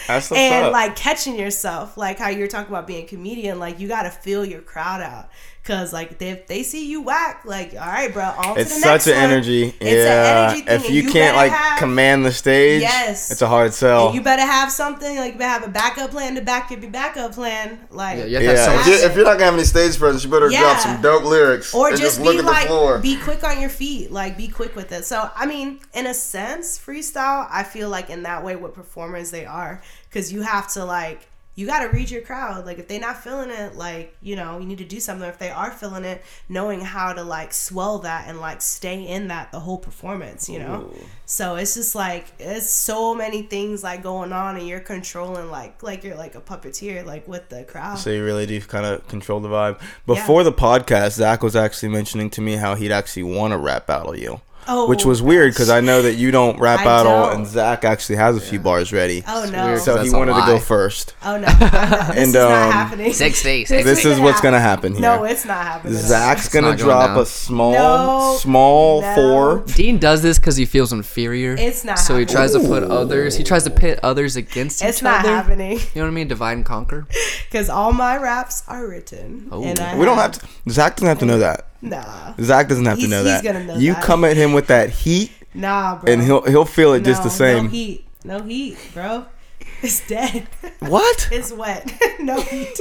And, up. like, catching yourself. Like, how you're talking about being a comedian. Like, you got to feel your crowd out. Because, like, they, if they see you whack, like, all right, bro, on to it's the such next an one. energy. It's yeah. an energy thing. if and you, can't like have- command the stage, Yes. it's a hard sell. and you better have something like you better have a backup plan to back up your backup plan, like Yeah, you have to have yeah, so if, much- you, if you're not gonna have any stage presence, you better drop some dope lyrics or and just, look be at the like floor. be quick on your feet, like be quick with it. So I mean, in a sense, freestyle, I feel like in that way, what performers they are, because you have to like you got to read your crowd. Like if they're not feeling it, like you know, you need to do something. If they are feeling it, knowing how to like swell that and like stay in that the whole performance, you know. So it's just like it's so many things like going on, and you're controlling like like you're like a puppeteer, like with the crowd. So you really do kind of control the vibe. Before the podcast, Zach was actually mentioning to me how he'd actually want to rap battle you. Oh, which was weird because I know that you don't rap I battle, don't. and Zach actually has a few bars ready. Oh no! weird. so he That's a wanted to go first. Oh no! I'm This And, is um, not happening. 60, This This ain't is what's happen. gonna happen here. No, it's not happening. Zach's gonna not going drop down. a small, No. small No. four. Dean does this because he feels inferior. It's not So he happening. tries to put others. He tries to pit others against It's each not happening You know what I mean? Divide and conquer. because all my raps are written. Oh. and I We don't have to. Zach doesn't have to know that. Nah, Zach doesn't have to He's- know he's that. gonna know you that. come at him with that heat, nah, bro. and he'll he'll feel it just the same. No heat. No heat, bro. It's dead. What? it's wet. no heat.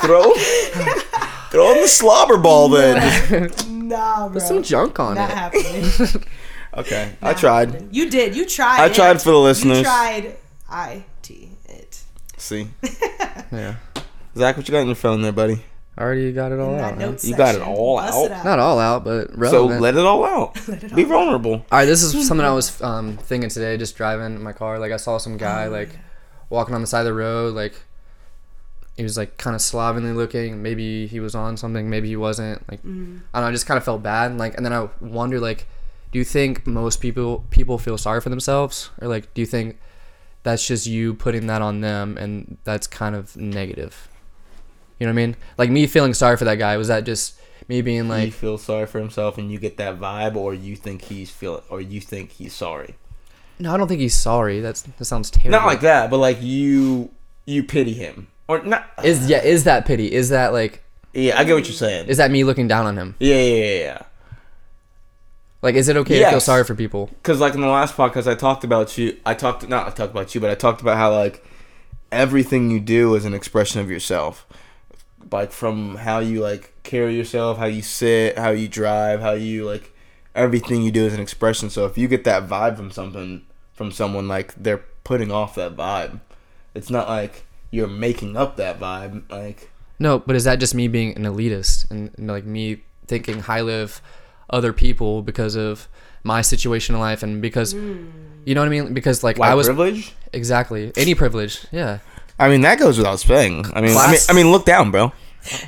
throw throw him the slobber ball then. Nah, bro. Put some junk on not it. happening. Okay, I tried. happening. You did. You tried. I it. tried for the listeners. You tried. I T it. See, Yeah. Zach, what you got in your phone there, buddy? I already got it all out. man. You got it all out? it out. Not all out, but So let it all out. Be vulnerable. All right, this is something I was um, thinking today, just driving in my car. Like I saw some guy like walking on the side of the road, like he was like kind of slovenly looking. Maybe he was on something, maybe he wasn't. Like I don't know, I just kind of felt bad. Like, and then I wonder, like, do you think most people people feel sorry for themselves, or like, do you think that's just you putting that on them, and that's kind of negative? You know what I mean? Like me feeling sorry for that guy was that just me being he like, feels sorry for himself, and you get that vibe, or you think he's feeling, or you think he's sorry. no, I don't think he's sorry. That's that sounds terrible. Not like that, but like you, you pity him, or not. Is yeah, is that pity? Is that like Yeah, I get what you're saying. is that me looking down on him? yeah, yeah, yeah, yeah. Like is it okay to feel sorry for people? Because like in the last podcast, I talked about you. I talked not I talked about you, but I talked about how like everything you do is an expression of yourself. Like from how you like carry yourself, how you sit, how you drive, how you like everything you do is an expression. So if you get that vibe from something from someone, like they're putting off that vibe. It's not like you're making up that vibe. Like No, but is that just me being an elitist and, and, like me thinking highly of other people because of my situation in life and because hmm. you know what I mean? Because like white I was privilege. exactly any privilege, yeah, I mean that goes without saying. I mean, I mean, I mean, look down, bro.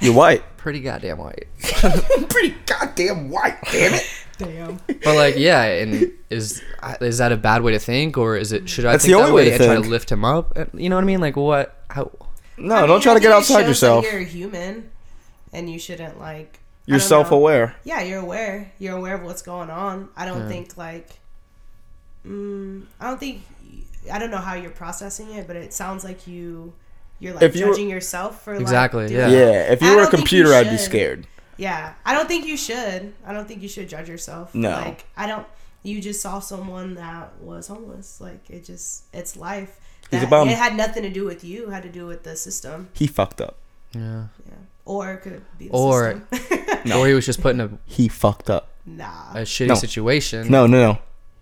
You're white. pretty goddamn white. Pretty goddamn white, damn it. Damn. But like yeah, and is is that a bad way to think or is it should I That's think the that only way way to and try to lift him up? You know what I mean? Like what? How? No, I don't try I to get think it outside shows yourself. That you're human, and you shouldn't like. I You're don't know. self-aware. Yeah, you're aware. You're aware of what's going on. I don't think like. Mm, I don't think. I don't know how you're processing it, but it sounds like you. You're like If you were- judging yourself for like, Exactly, doing yeah. Yeah, it. if I you were a don't think you computer, I'd be scared. Yeah, I don't think you should. I don't think you should judge yourself. No. like I don't. You just saw someone that was homeless. Like it just, it's life. He's a bum. It had nothing to do with you. It had to do with the system. He fucked up. Yeah. Yeah, or it could be the Or- system. Or he was just put in a, He fucked up. nah. a shitty No. situation. No, no, no.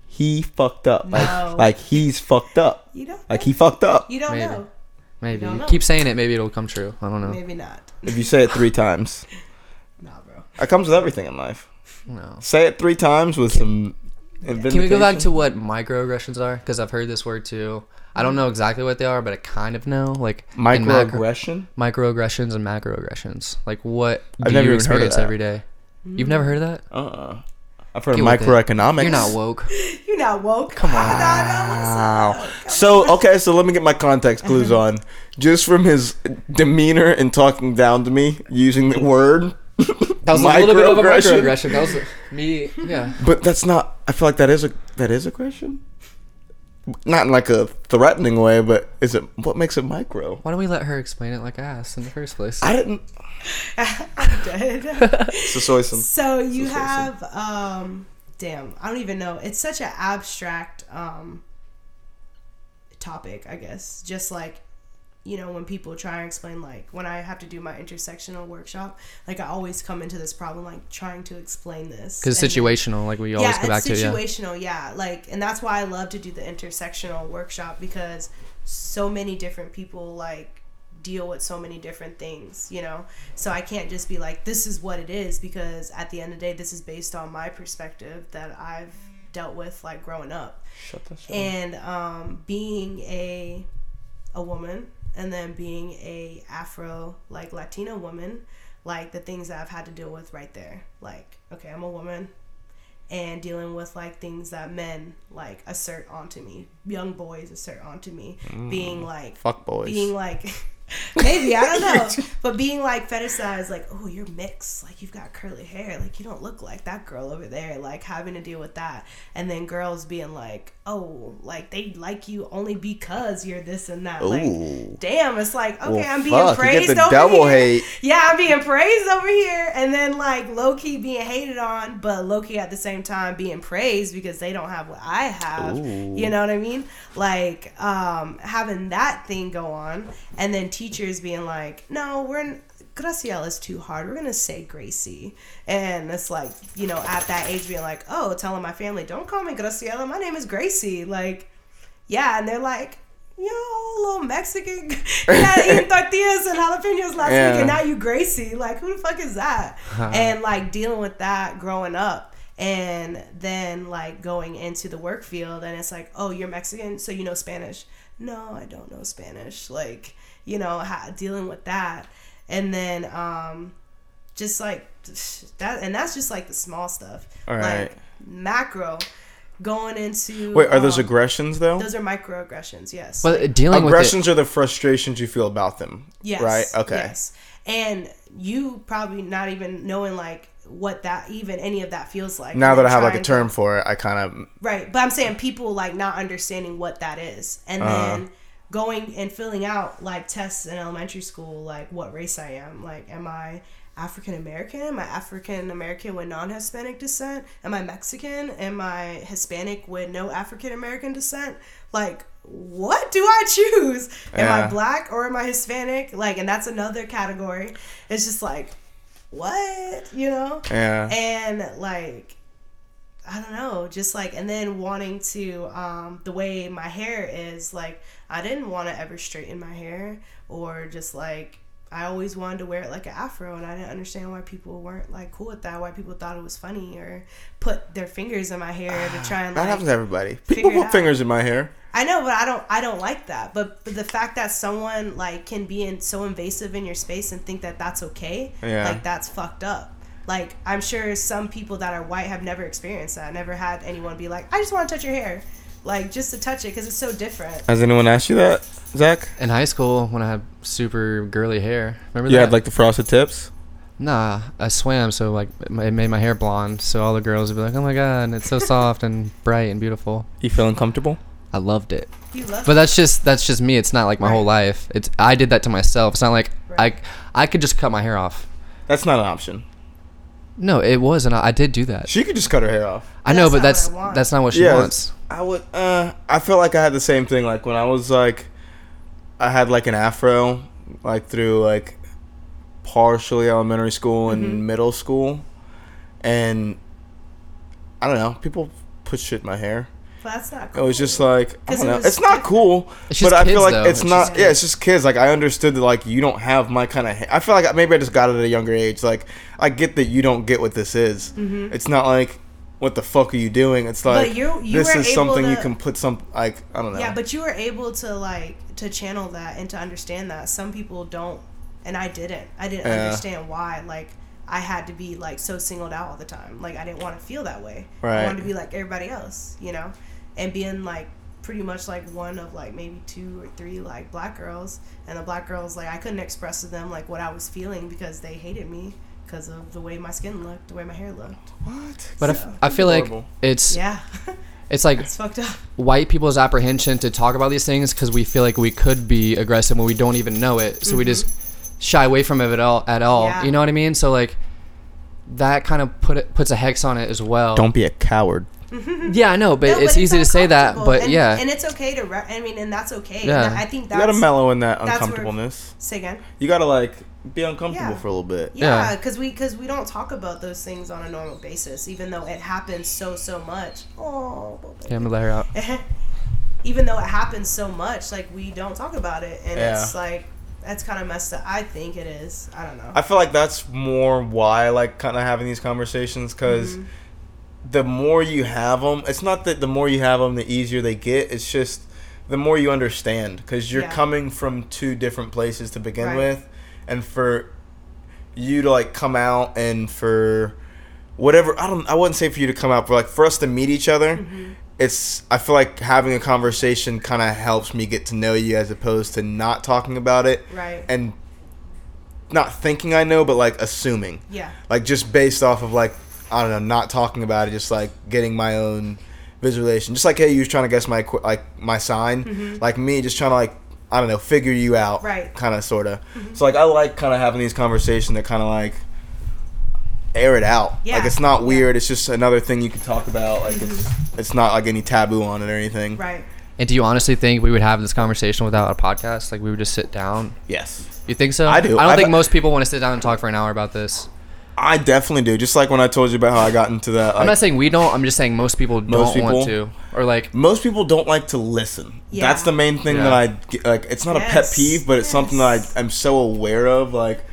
he fucked up. Like No. like he's fucked up. You don't. Like know. he fucked up. You don't Maybe. know. Maybe. don't know. Keep saying it. Maybe it'll come true. I don't know. Maybe not. If you say it three times, Nah, bro. that comes with everything in life. No. Say it three times with some. Can we go back to what microaggressions are? Because I've heard this word too. I don't know exactly what they are, but I kind of know. Like in macro- microaggression? microaggressions and macroaggressions. Like what I've do never you even heard of experience that. every day? You've never heard of that? Uh. uh I've heard Get of microeconomics. You're not woke. You're not woke. Come on. Wow. So okay, so let me get my context clues uh-huh. on. Just from his demeanor and talking down to me using the word. That was a little bit of a Microaggression? microaggression. That was me. Yeah. But that's not. I feel like that is a that is aggression. Not in like a threatening way, but is it? What makes it micro? Why don't we let her explain it like I asked in the first place? I didn't. I'm dead. So. So you have um damn, I don't even know. It's such an abstract um topic, I guess. Just like you know, when people try and explain like when I have to do my intersectional workshop, like I always come into this problem like trying to explain this. Because and it's then- situational, like we always yeah, go back it's to. Yeah. situational, yeah. Like, and that's why I love to do the intersectional workshop because so many different people like deal with so many different things, you know. So I can't just be like, this is what it is because at the end of the day, this is based on my perspective that I've dealt with like growing up Shut that shit. and um, being a a woman and then being a afro like latina woman like the things that i've had to deal with right there. Like okay i'm a woman and dealing with like things that men like assert onto me. Young boys assert onto me. Mm. Being like Fuck boys. being like maybe i don't know. But being like fetishized like oh you're mixed. Like you've got curly hair. Like you don't look like that girl over there. Like having to deal with that. And then girls being like oh like they like you only because you're this and that. Like damn it's like okay Well, i'm being fuck, praised over double here. hate. yeah i'm being praised over here. And then like low-key being hated on but low-key at the same time being praised because they don't have what i have. Ooh. you know what i mean? Like um having that thing go on and then teachers being like no we're n- Graciela is too hard. We're gonna say Gracie, and it's like you know at that age being like, oh, telling my family, don't call me Graciela. My name is Gracie. Like, yeah, and they're like, yo, little Mexican, yeah, eating tortillas and jalapenos last Yeah. week, and now you Gracie. Like, who the fuck is that? Uh-huh. and like dealing with that growing up, and then like going into the work field, and it's like, oh, you're Mexican, so you know Spanish. No, I don't know Spanish. Like, you know, ha- dealing with that, and then um, just like that, and that's just like the small stuff. All right. Like macro, going into Wait, are those um, aggressions though? those are microaggressions, yes. Well, dealing with it, Aggressions are the frustrations you feel about them. yes. Right. Okay. Yes. And you probably not even knowing like what that even any of that feels like. Now that I have like a trying to- term for it, I kind of Right. But I'm saying people like not understanding what that is. And Uh-huh. then going and filling out like tests in elementary school, like what race I am. Like, am I African American? Am I African American with non Hispanic descent? Am I Mexican? Am I Hispanic with no African American descent? Like, what do I choose? Am I black or am I Hispanic? Like, and that's another category. It's just like, what? You know? yeah. and like i don't know just like and then wanting to um the way my hair is like i didn't want to ever straighten my hair or just like i always wanted to wear it like an afro and i didn't understand why people weren't like cool with that why people thought it was funny or put their fingers in my hair to try and That like happens to everybody. People put fingers in my hair. I know, but I don't. I don't like that. But, but the fact that someone like can be in so invasive in your space and think that that's okay, Yeah. like that's fucked up. Like I'm sure some people that are white have never experienced that. Never had anyone be like, "I just want to touch your hair," like just to touch it because it's so different. Has anyone asked you that, Zach? in high school when I had super girly hair. Remember You that? had like the frosted tips. Nah, I swam, so like it made my hair blonde. So all the girls would be like, "Oh my god, it's so soft and bright and beautiful." You feeling comfortable? I loved it. You love. But that's just that's just me. It's not like my whole life. It's I did that to myself. It's not like Right. I I could just cut my hair off. That's not an option. No, it wasn't. I did do that. She could just cut her hair off. I know, That's but not that's what I want. that's not what she Yeah, wants. I would. Uh, I feel like I had the same thing. Like when I was like, I had like an afro, like through like partially elementary school and Mm-hmm. middle school, and I don't know. People put shit in my hair, But that's not It was just like I 'Cause don't it know. was It's not cool, It's but I feel kids, like though. it's It's not. just Yeah, it's just kids. Like I understood that like you don't have my kind of. I feel like maybe I just got it at a younger age. Like I get that you don't get what this is. It's not like what the fuck are you doing? It's like Mm-hmm. you- you this is able something you can put some like I don't know. Yeah, but you were able to like to channel that and to understand that. Some people don't, and I didn't. I didn't Yeah. understand why. Like I had to be like so singled out all the time. Like I didn't want to feel that way. Right. I wanted to be like everybody else, you know, and being like pretty much like one of like maybe two or three like black girls, and the black girls like I couldn't express to them like what I was feeling because they hated me because of the way my skin looked, the way my hair looked. what? But I So- f- I feel like it's Yeah, it's like it's fucked up. white people's apprehension to talk about these things because we feel like we could be aggressive when we don't even know it. So we just shy away from it at all. At all, Mm-hmm. Yeah. you know what I mean? So like that kind of put it puts a hex on it as well. Don't be a coward. Yeah, I know, but No, it's easy to say that. But and, yeah, and it's okay to. Re- I mean, and that's okay. Yeah. And I think You that's gotta mellow in that that's where- uncomfortableness. Say again. You gotta like be uncomfortable Yeah. for a little bit. Yeah. Yeah, because we because we don't talk about those things on a normal basis, even though it happens so so much. Oh, yeah, I'm gonna let her out. even though it happens so much, like we don't talk about it, and Yeah. it's like that's kind of messed up. I think it is. I don't know. I feel like that's more why I like kind of having these conversations because Mm-hmm. The more you have them, it's not that the more you have them, the easier they get. It's just the more you understand because you're Yeah. coming from two different places to begin Right. with, and for you to like come out and for whatever I don't I wouldn't say for you to come out, but like for us to meet each other. Mm-hmm. It's. I feel like having a conversation kind of helps me get to know you, as opposed to not talking about it right. and not thinking I know, but like assuming, yeah. like just based off of like I don't know, not talking about it, just like getting my own visualization. Just like hey, you was trying to guess my like my sign, like me, just trying to like I don't know, figure you out, Mm-hmm. Right. Mm-hmm. Kind of, sorta. So like I like kind of having these conversations that kind of like air it out. Yeah. Like it's not Yeah. Mm-hmm. weird. It's just another thing you can talk about. Like it's it's not like any taboo on it or anything. Right. And do you honestly think we would have this conversation without a podcast? Like we would just sit down? Yes. You think so? I do. I don't I've- think most people want to sit down and talk for an hour about this. I definitely do. Just like when I told you about how I got into that. I'm not saying we don't. I'm just saying most people Most don't want people? to, or like most people don't like to listen. Yeah. That's the main thing Yeah. that I get- like. It's not a pet peeve, but it's something that I, I'm so aware of. Like,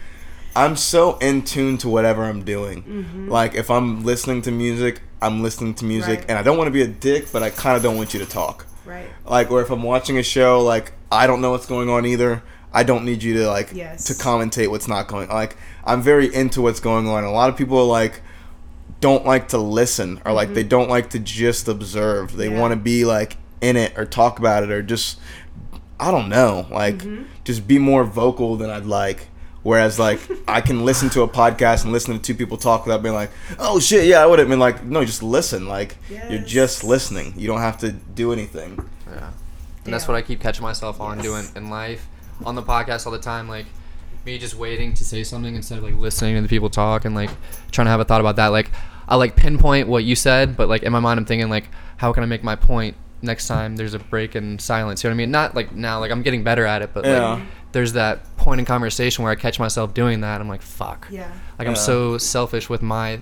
I'm so in tune to whatever I'm doing. Mm-hmm. Like, if I'm listening to music, I'm listening to music, Right. and I don't want to be a dick, but I kind of don't want you to talk. Right. Like, or if I'm watching a show, like I don't know what's going on either. I don't need you to like Yes. to commentate what's not going. Like, I'm very into what's going on. A lot of people are like don't like to listen or like they don't like to just observe. They Mm-hmm. Yeah. want to be like in it or talk about it or just I don't know, like Mm-hmm. just be more vocal than I'd like. Whereas like I can listen to a podcast and listen to two people talk without being like, oh shit, yeah, I would have been like, no, just listen. Like you're just listening. You don't have to do anything. Yeah. And that's what I keep catching myself on Yes. doing in life, on the podcast all the time. Like me just waiting to say something instead of like listening to the people talk and like trying to have a thought about that. Like I like pinpoint what you said, but like in my mind I'm thinking like, how can I make my point next time there's a break in silence? You know what I mean? Not like now, like I'm getting better at it, but Yeah. like there's that point in conversation where I catch myself doing that. I'm like, fuck. Yeah. Like I'm so selfish with my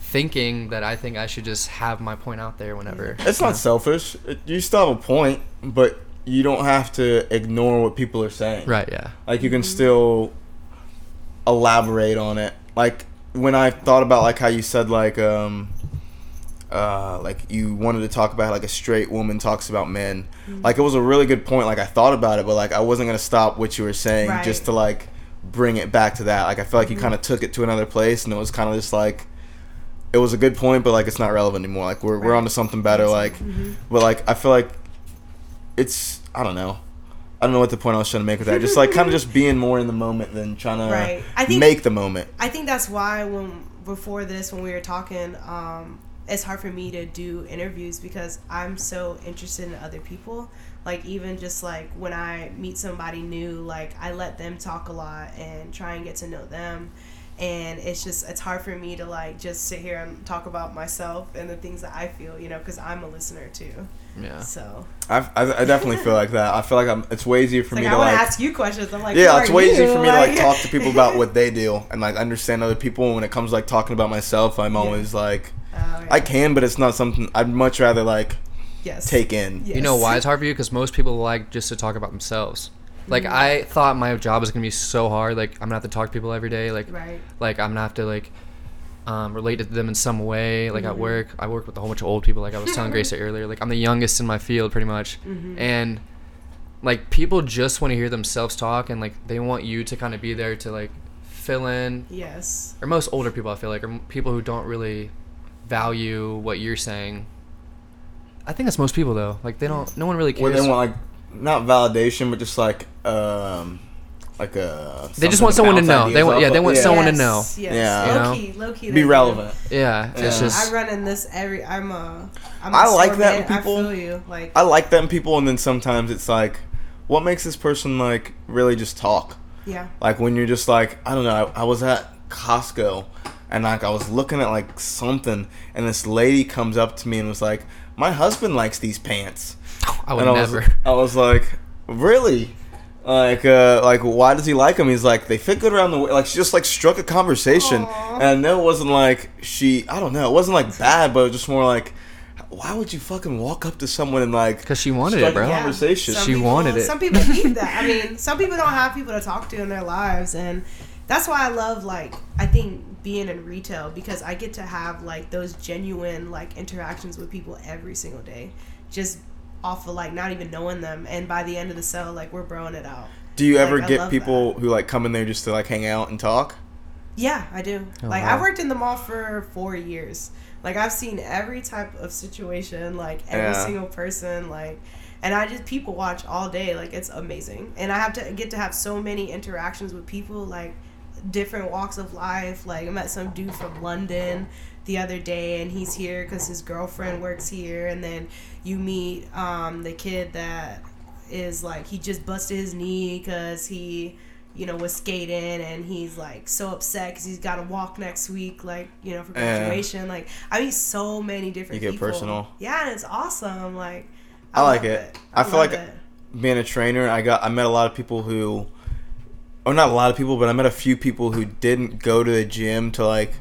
thinking that I think I should just have my point out there whenever. It's not selfish. It, you still have a point, but you don't have to ignore what people are saying. Right. Yeah. Like you can still elaborate on it. Like when I thought about like how you said like um uh like you wanted to talk about like a straight woman talks about men. Like it was a really good point. Like I thought about it, but like I wasn't gonna stop what you were saying Right. just to like bring it back to that. Like I feel like you kind of took it to another place, and it was kind of just like it was a good point, but like it's not relevant anymore. Like we're we're Right. onto something better. Like, but like I feel like it's I don't know. I don't know what the point I was trying to make with that. Just like kind of just being more in the moment than trying to Right. I think- make the moment. I think that's why when before this when we were talking, um, it's hard for me to do interviews because I'm so interested in other people. Like even just like when I meet somebody new, like I let them talk a lot and try and get to know them. And it's just it's hard for me to like just sit here and talk about myself and the things that I feel, you know, because I'm a listener too. Yeah. So I, I, I definitely feel like that. I feel like I'm, it's way easier for like me I to want like to ask you questions. I'm like, yeah, who it's are way you? easier for me to like talk to people about what they do and like understand other people. When it comes to, like talking about myself, I'm always like Oh, yeah. I can, but it's not something I'd much rather like Yes. take in. Yes. You know why it's hard for you? Because most people like just to talk about themselves. Like mm-hmm. I thought my job was gonna be so hard. Like I'm gonna have to talk to people every day. Like Right. like I'm gonna have to like um, relate to them in some way. Like at work, I work with a whole bunch of old people. Like I was telling Grace earlier. Like I'm the youngest in my field, pretty much, and like people just want to hear themselves talk, and like they want you to kind of be there to like fill in. Yes. Or most older people, I feel like, are people who don't really value what you're saying. I think that's most people though. Like they don't. No one really Where cares. they want like not validation, but just like um, like a. They just want someone to know. They want- yeah, they of. want someone to know. Yes, Yes. Yeah. You Low key. Low key. Be do. relevant. yeah, it's just. I run in this every. I'm a. I'm a I like that in man, people. I feel you. Like. I like that in people, and then sometimes it's like, what makes this person like really just talk? yeah. Like when you're just like, I don't know. I, I was at Costco, and like I was looking at like something, and this lady comes up to me and was like, "My husband likes these pants." I would and never. Was, I was like, really? Like, uh, like, why does he like them? He's like, they fit good around the way. Like, she just like struck a conversation, Aw. and I know it wasn't like she. I don't know. It wasn't like bad, but it was just more like, why would you fucking walk up to someone and like? Because she wanted it, bro. a conversation. Some She people- wanted it. Some people need that. I mean, some people don't have people to talk to in their lives, and that's why I love like I think being in retail because I get to have like those genuine like interactions with people every single day, just off of like not even knowing them, and by the end of the sale, like we're broing it out. Do you ever Like, I get love people who like come in there just to like hang out and talk? Yeah, I do. Oh, like wow. I worked in the mall for four years. Like I've seen every type of situation, like every Yeah. single person, like and I just people watch all day. Like it's amazing. And I have to get to have so many interactions with people like different walks of life. Like I met some dude from London the other day and he's here cuz his girlfriend works here and then you meet um the kid that is like he just busted his knee cuz he you know, was skating and he's like so upset because he's got to walk next week, like, you know, for graduation. Like, I meet so many different You get people. personal. Yeah, and it's awesome. Like, I like love it. I feel like- it. being a trainer, I got I met a lot of people who, or not a lot of people, but I met a few people who didn't go to the gym to like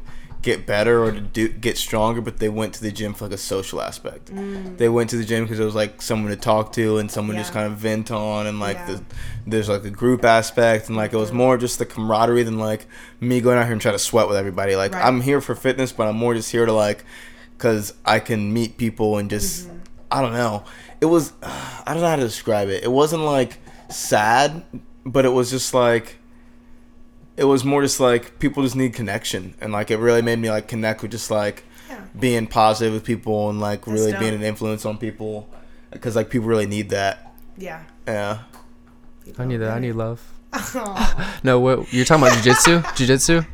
get better or to do get stronger, but they went to the gym for like a social aspect. They went to the gym because it was like someone to talk to and someone just Mm. Kind of vent on, and like Yeah. the there's like a group aspect, and like it was more just the camaraderie than like me going out here and trying to sweat with everybody. Like Right. I'm here for fitness, but I'm more just here to like, cause I can meet people and just Mm-hmm. I don't know. It was I don't know how to describe it. It wasn't like sad, but it was just like it was more just like people just need connection and like it really made me like connect with just like Yeah. being positive with people and like That's really dope. being an influence on people because like people really need that. Yeah. Yeah. I need that. I need love. No, what you're talking about jujitsu? Jujitsu?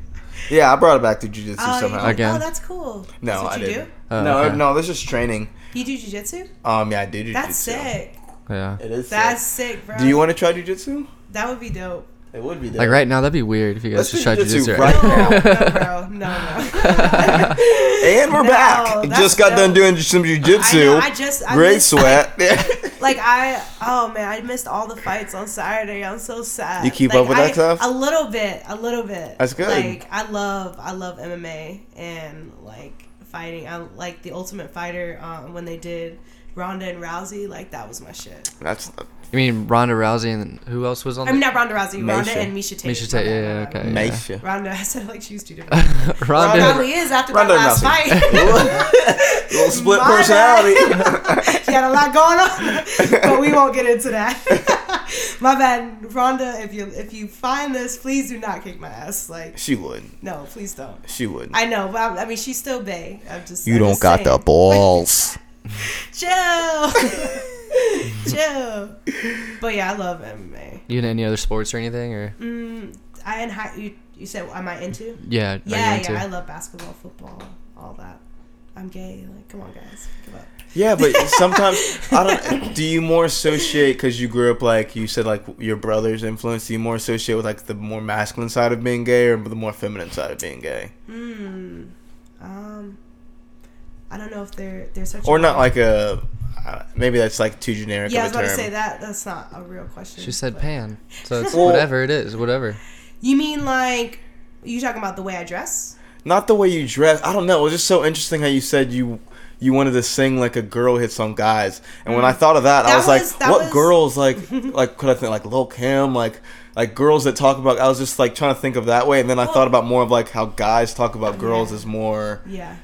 Yeah, I brought it back to jujitsu Oh, somehow. you- Again? Oh, that's cool. No, that's what I didn't. do? Oh, no, okay. no, this is training. You do jujitsu? Um, yeah, I do jujitsu. That's sick. Yeah. It is. That's sick. sick, bro. Do you want to try jujitsu? That would be dope. It would be. Like right now, that'd be weird if you Let's guys just tried jujitsu jujitsu right right now. no, bro. No, no. And we're No, back. Just got done doing some I know. jujitsu. I just I Great missed, sweat. Like I, oh man, I missed all the fights on Saturday. I'm so sad. You keep Like, up with I- that stuff? A little bit, a little bit. That's good. Like I love, I love MMA and like fighting. I like the Ultimate Fighter um, when they did Ronda and Rousey. Like that was my shit. That's You mean Ronda Rousey and who else was on? I mean not Ronda Rousey, Ronda Miesha. and Miesha Tate. Miesha Tate, My yeah, bad, yeah, my bad. okay. Ronda, I said like she was two different. Ronda. Ronda- Probably is after Ronda that last Rousey. fight. Little split My personality. bad. she had a lot going on, but we won't get into that. my bad, Ronda. If you if you find this, please do not kick my ass. Like, she would. no, please don't. She would. I know, but I, I mean, she's still bae. I'm just. you I'm don't just got the balls. Chill, chill. But yeah, I love MMA. You in any other sports or anything or? Mm, I in high. You, you said, am I into? Yeah. Yeah, into? yeah. I love basketball, football, all that. I'm gay. Like, come on, guys, give up. Yeah, but sometimes I don't. Do you more associate because you grew up like you said, like your brother's influence? Do you more associate with like the more masculine side of being gay or the more feminine side of being gay, Hmm. Um. I don't know if they're they're such. or a- not like a? Uh, maybe that's like too generic Yeah, I of was a about term. to say that. That's not a real question. She said but- pan. So it's Well- whatever it is, whatever. You mean like you talking about the way I dress? Not the way you dress. I don't know. It was just so interesting how you said you you wanted to sing like a girl hits song, guys. And when I thought of that, I was, was- like, what was- girls like like could I think like Lil Kim like like girls that talk about I was just like trying to think of that way and then I Well- thought about more of like how guys talk about girls Yeah. is more Yeah.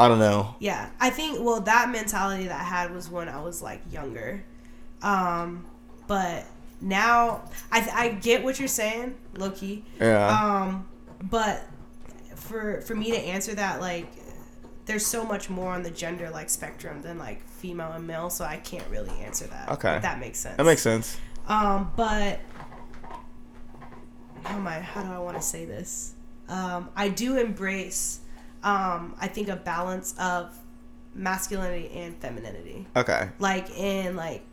I don't know. Yeah, I think well that mentality that I had was when I was like younger, um, but now I I get what you're saying, low key. Yeah. Um, but for for me to answer that, like, there's so much more on the gender like spectrum than like female and male, so I can't really answer that. Okay. if that makes sense. that makes sense. Um, but how am I? How do I want to say this? Um, I do embrace. Um, I think a balance of masculinity and femininity. Okay. Like in like,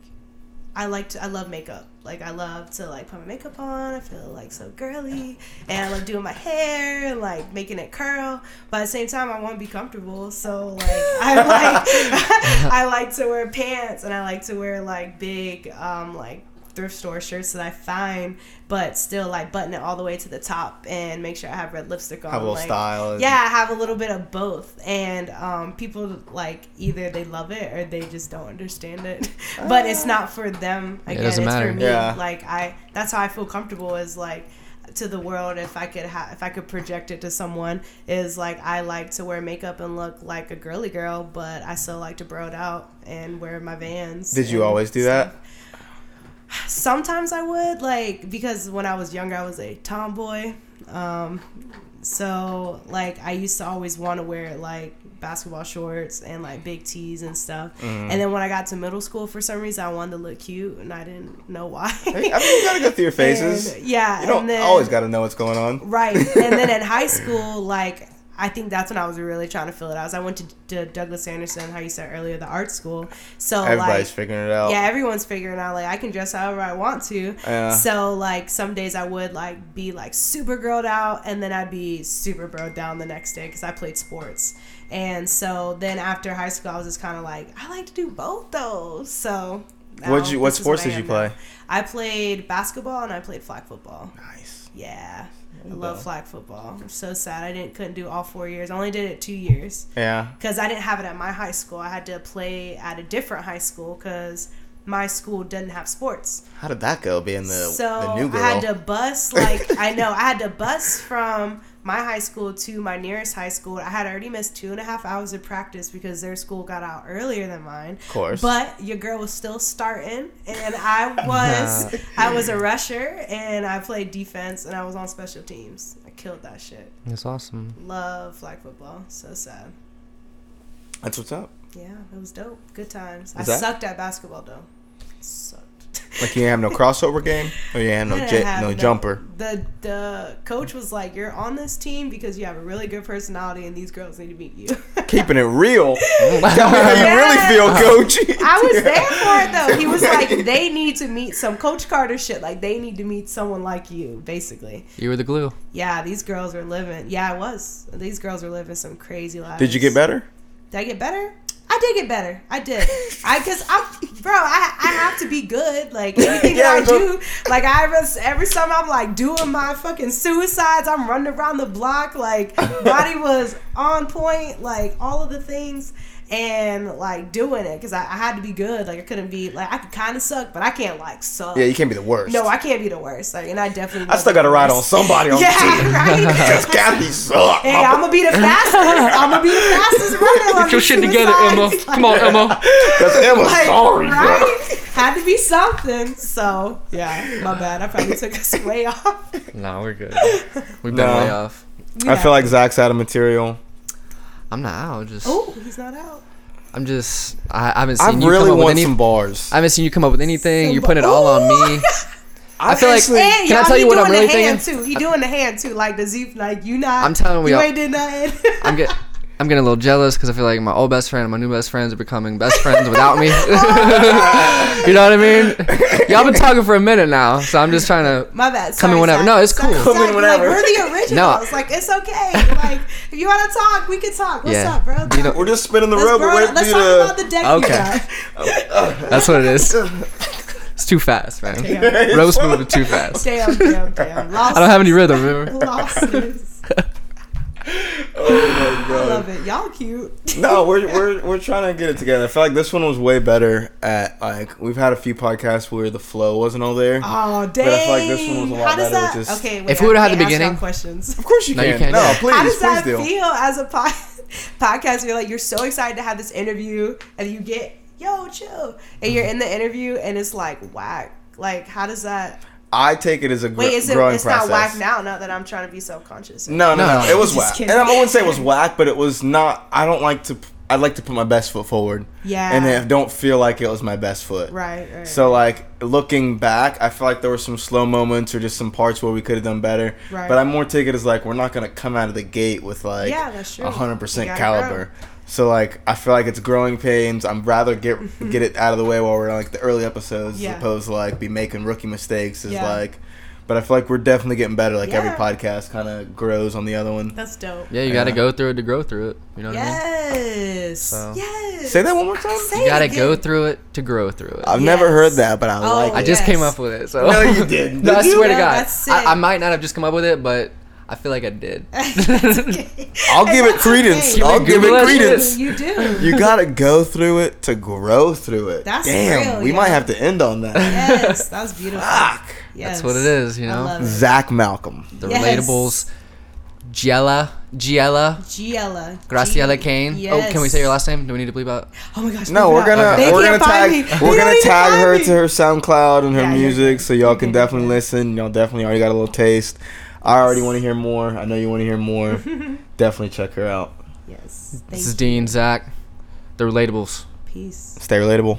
I like to. I love makeup. Like I love to like put my makeup on. I feel like so girly, and I love doing my hair and like making it curl. But at the same time, I want to be comfortable. So like I like I like to wear pants and I like to wear like big um like thrift store shirts that I find, but still like button it all the way to the top and make sure I have red lipstick on. Have a little like, style and- Yeah, I have a little bit of both, and um, people like either they love it or they just don't understand it. but it's not for them. Again, doesn't it's matter. for me. Yeah. Like I, that's how I feel comfortable. Is like to the world if I could ha- if I could project it to someone is like I like to wear makeup and look like a girly girl, but I still like to bro it out and wear my Vans. Did you always do that? Sometimes I would like because when I was younger I was a tomboy. Um, so like I used to always want to wear like basketball shorts and like big tees and stuff. Mm-hmm. And then when I got to middle school, for some reason I wanted to look cute and I didn't know why. I mean, you gotta go through your phases. And, yeah, you don't and then, always gotta know what's going on. Right. And then in high school, like I think that's when I was really trying to fill it out. I went to, to Douglas Anderson, how you said earlier, the art school. So Everybody's like figuring it out. yeah, everyone's figuring out like I can dress however I want to. Yeah. So like some days I would like be like super girled out, and then I'd be super broed down the next day because I played sports. And so then after high school, I was just kind of like I like to do both those. So. now What'd you- what sports did you play? now. I played basketball and I played flag football. Nice. Yeah. I love flag football. I'm so sad I didn't couldn't do all four years. I only did it two years Yeah. because I didn't have it at my high school. I had to play at a different high school because my school didn't have sports. How did that go? Being the so the new girl. I had to bus like I know I had to bus from my high school to my nearest high school. I had already missed two and a half hours of practice because their school got out earlier than mine. Of course. But your girl was still starting, and I was I was a rusher, and I played defense, and I was on special teams. I killed that shit. That's awesome. Love flag football. So sad. That's what's up. Yeah, it was dope. Good times. I that- sucked at basketball though. Sucked. Like you have no crossover game, or you have no j- have no jumper. The the coach was like, "You're on this team because you have a really good personality, and these girls need to meet you." Keeping it real. Tell me how you really feel, coach. I was there for it though. He was like, "They need to meet some Coach Carter shit. Like they need to meet someone like you, basically." You were the glue. Yeah, these girls are living. Yeah, I was. These girls are living some crazy lives. Did you get better? Did I get better? I did get better. I did. I cause I'm bro. I I have to be good. Like anything Yeah, that I do. Like I was every summer I'm like doing my fucking suicides. I'm running around the block. Like body was on point. Like all of the things. And like doing it because I, I had to be good. Like I couldn't be like I could kind of suck, but I can't like suck. Yeah, you can't be the worst. no, I can't be the worst. Like, and I definitely. I still got to ride on somebody on the team. Right. Because Kathy sucks. Hey, I'm gonna be the fastest. I'm gonna be the fastest runner. Get your shit together, Emma. Come on, Emma. That's Emma. Like, sorry, bro. right? Had to be something. So yeah, my bad. I probably took us way off. No, we're good. We've been No. way off. I feel like Zach's out of material. I'm not out. Just Oh, he's not out. I'm just. I, I haven't I seen you really come up with want any. some bars. I haven't seen you come up with anything. Some You're bu- putting it all on me. I feel like- actually- Can I y'all tell you what doing I'm really the hand thinking? too. He doing the hand too. Like the Z. Like you not. I'm telling we you all- ain't did nothing. I'm get. I'm getting a little jealous because I feel like my old best friend and my new best friends are becoming best friends without me. you know what I mean? Y'all been talking for a minute now, so I'm just trying to. My bad. Come in whenever. Zach. No, it's Sorry, cool. Zach, Come in whenever. Like, we're the originals. No. Like it's okay. Like if you want to talk, we can talk. What's Yeah. up, bro? You know- We're just spinning the let's rubber. bro- let's for talk you about the deck Okay. That's what it is. It's too fast, man. Damn. Roast moving too fast. Damn, damn, damn. Lost, I don't have any rhythm. Remember? losses. Oh my god. I love it. Y'all cute. no, we're we're we're trying to get it together. I feel like this one was way better at like we've had a few podcasts where the flow wasn't all there. Oh dang! But I feel like this one was a lot How does better, that? just- Okay, wait, If we would've had the can't ask y'all beginning- questions. Of course you No, can. you can't. No, please, How does please that do. feel as a pod- podcast? You're like you're so excited to have this interview, and you get yo chill, and you're mm-hmm. in the interview, and it's like whack. Like how does that? I take it as a gr- Wait, is it? growing It's process. not whack now. Not that I'm trying to be self conscious. No, no, No. no. It was Just whack, kidding. and I wouldn't say it was whack, but it was not. I don't like to. I like to put my best foot forward. Yeah. And I don't feel like it was my best foot. Right. Right. So like looking back, I feel like there were some slow moments or just some parts where we could have done better. Right. But I more take it as like we're not gonna come out of the gate with like Yeah, that's true. a hundred You percent gotta caliber. So like I feel like it's growing pains. I'm rather get mm-hmm. get it out of the way while we're on like the early episodes Yeah. as opposed to like be making rookie mistakes. Is Yeah. like, but I feel like we're definitely getting better. Like every podcast kind of grows on the other one. That's dope. Yeah, you got to Yeah. go through it to grow through it. You know what I mean? Yes. So- Yes. Say that one more time. Say You got to go through it to grow through it. I've never heard that, but I Oh, like I it. just came up with it. So No, you didn't. no, I Did you? swear to God, that's sick. I, I might not have just come up with it, but I feel like I did. That's okay. I'll give it credence. okay. I'll give it credence. You do. You gotta go through it to grow through it. That's Damn, real, we yeah. might have to end on that. Yes, that was beautiful. Fuck. Yes. That's what it is, you I know. love it. Zach Malcolm. The Yes. relatables, Giella, Giella, Giella. Graciela G- Kane. Yes. Oh, can we say your last name? Do we need to bleep out? Oh my gosh. No, we're gonna out. They we're gonna tag me. we're They gonna tag her me. to her SoundCloud and her Yeah, music, good. so y'all can definitely listen. Y'all definitely already got a little taste. I already want to hear more. I know you want to hear more. definitely check her out. Yes. Thank This is you. Dean, Zach, the relatables. Peace. Stay relatable.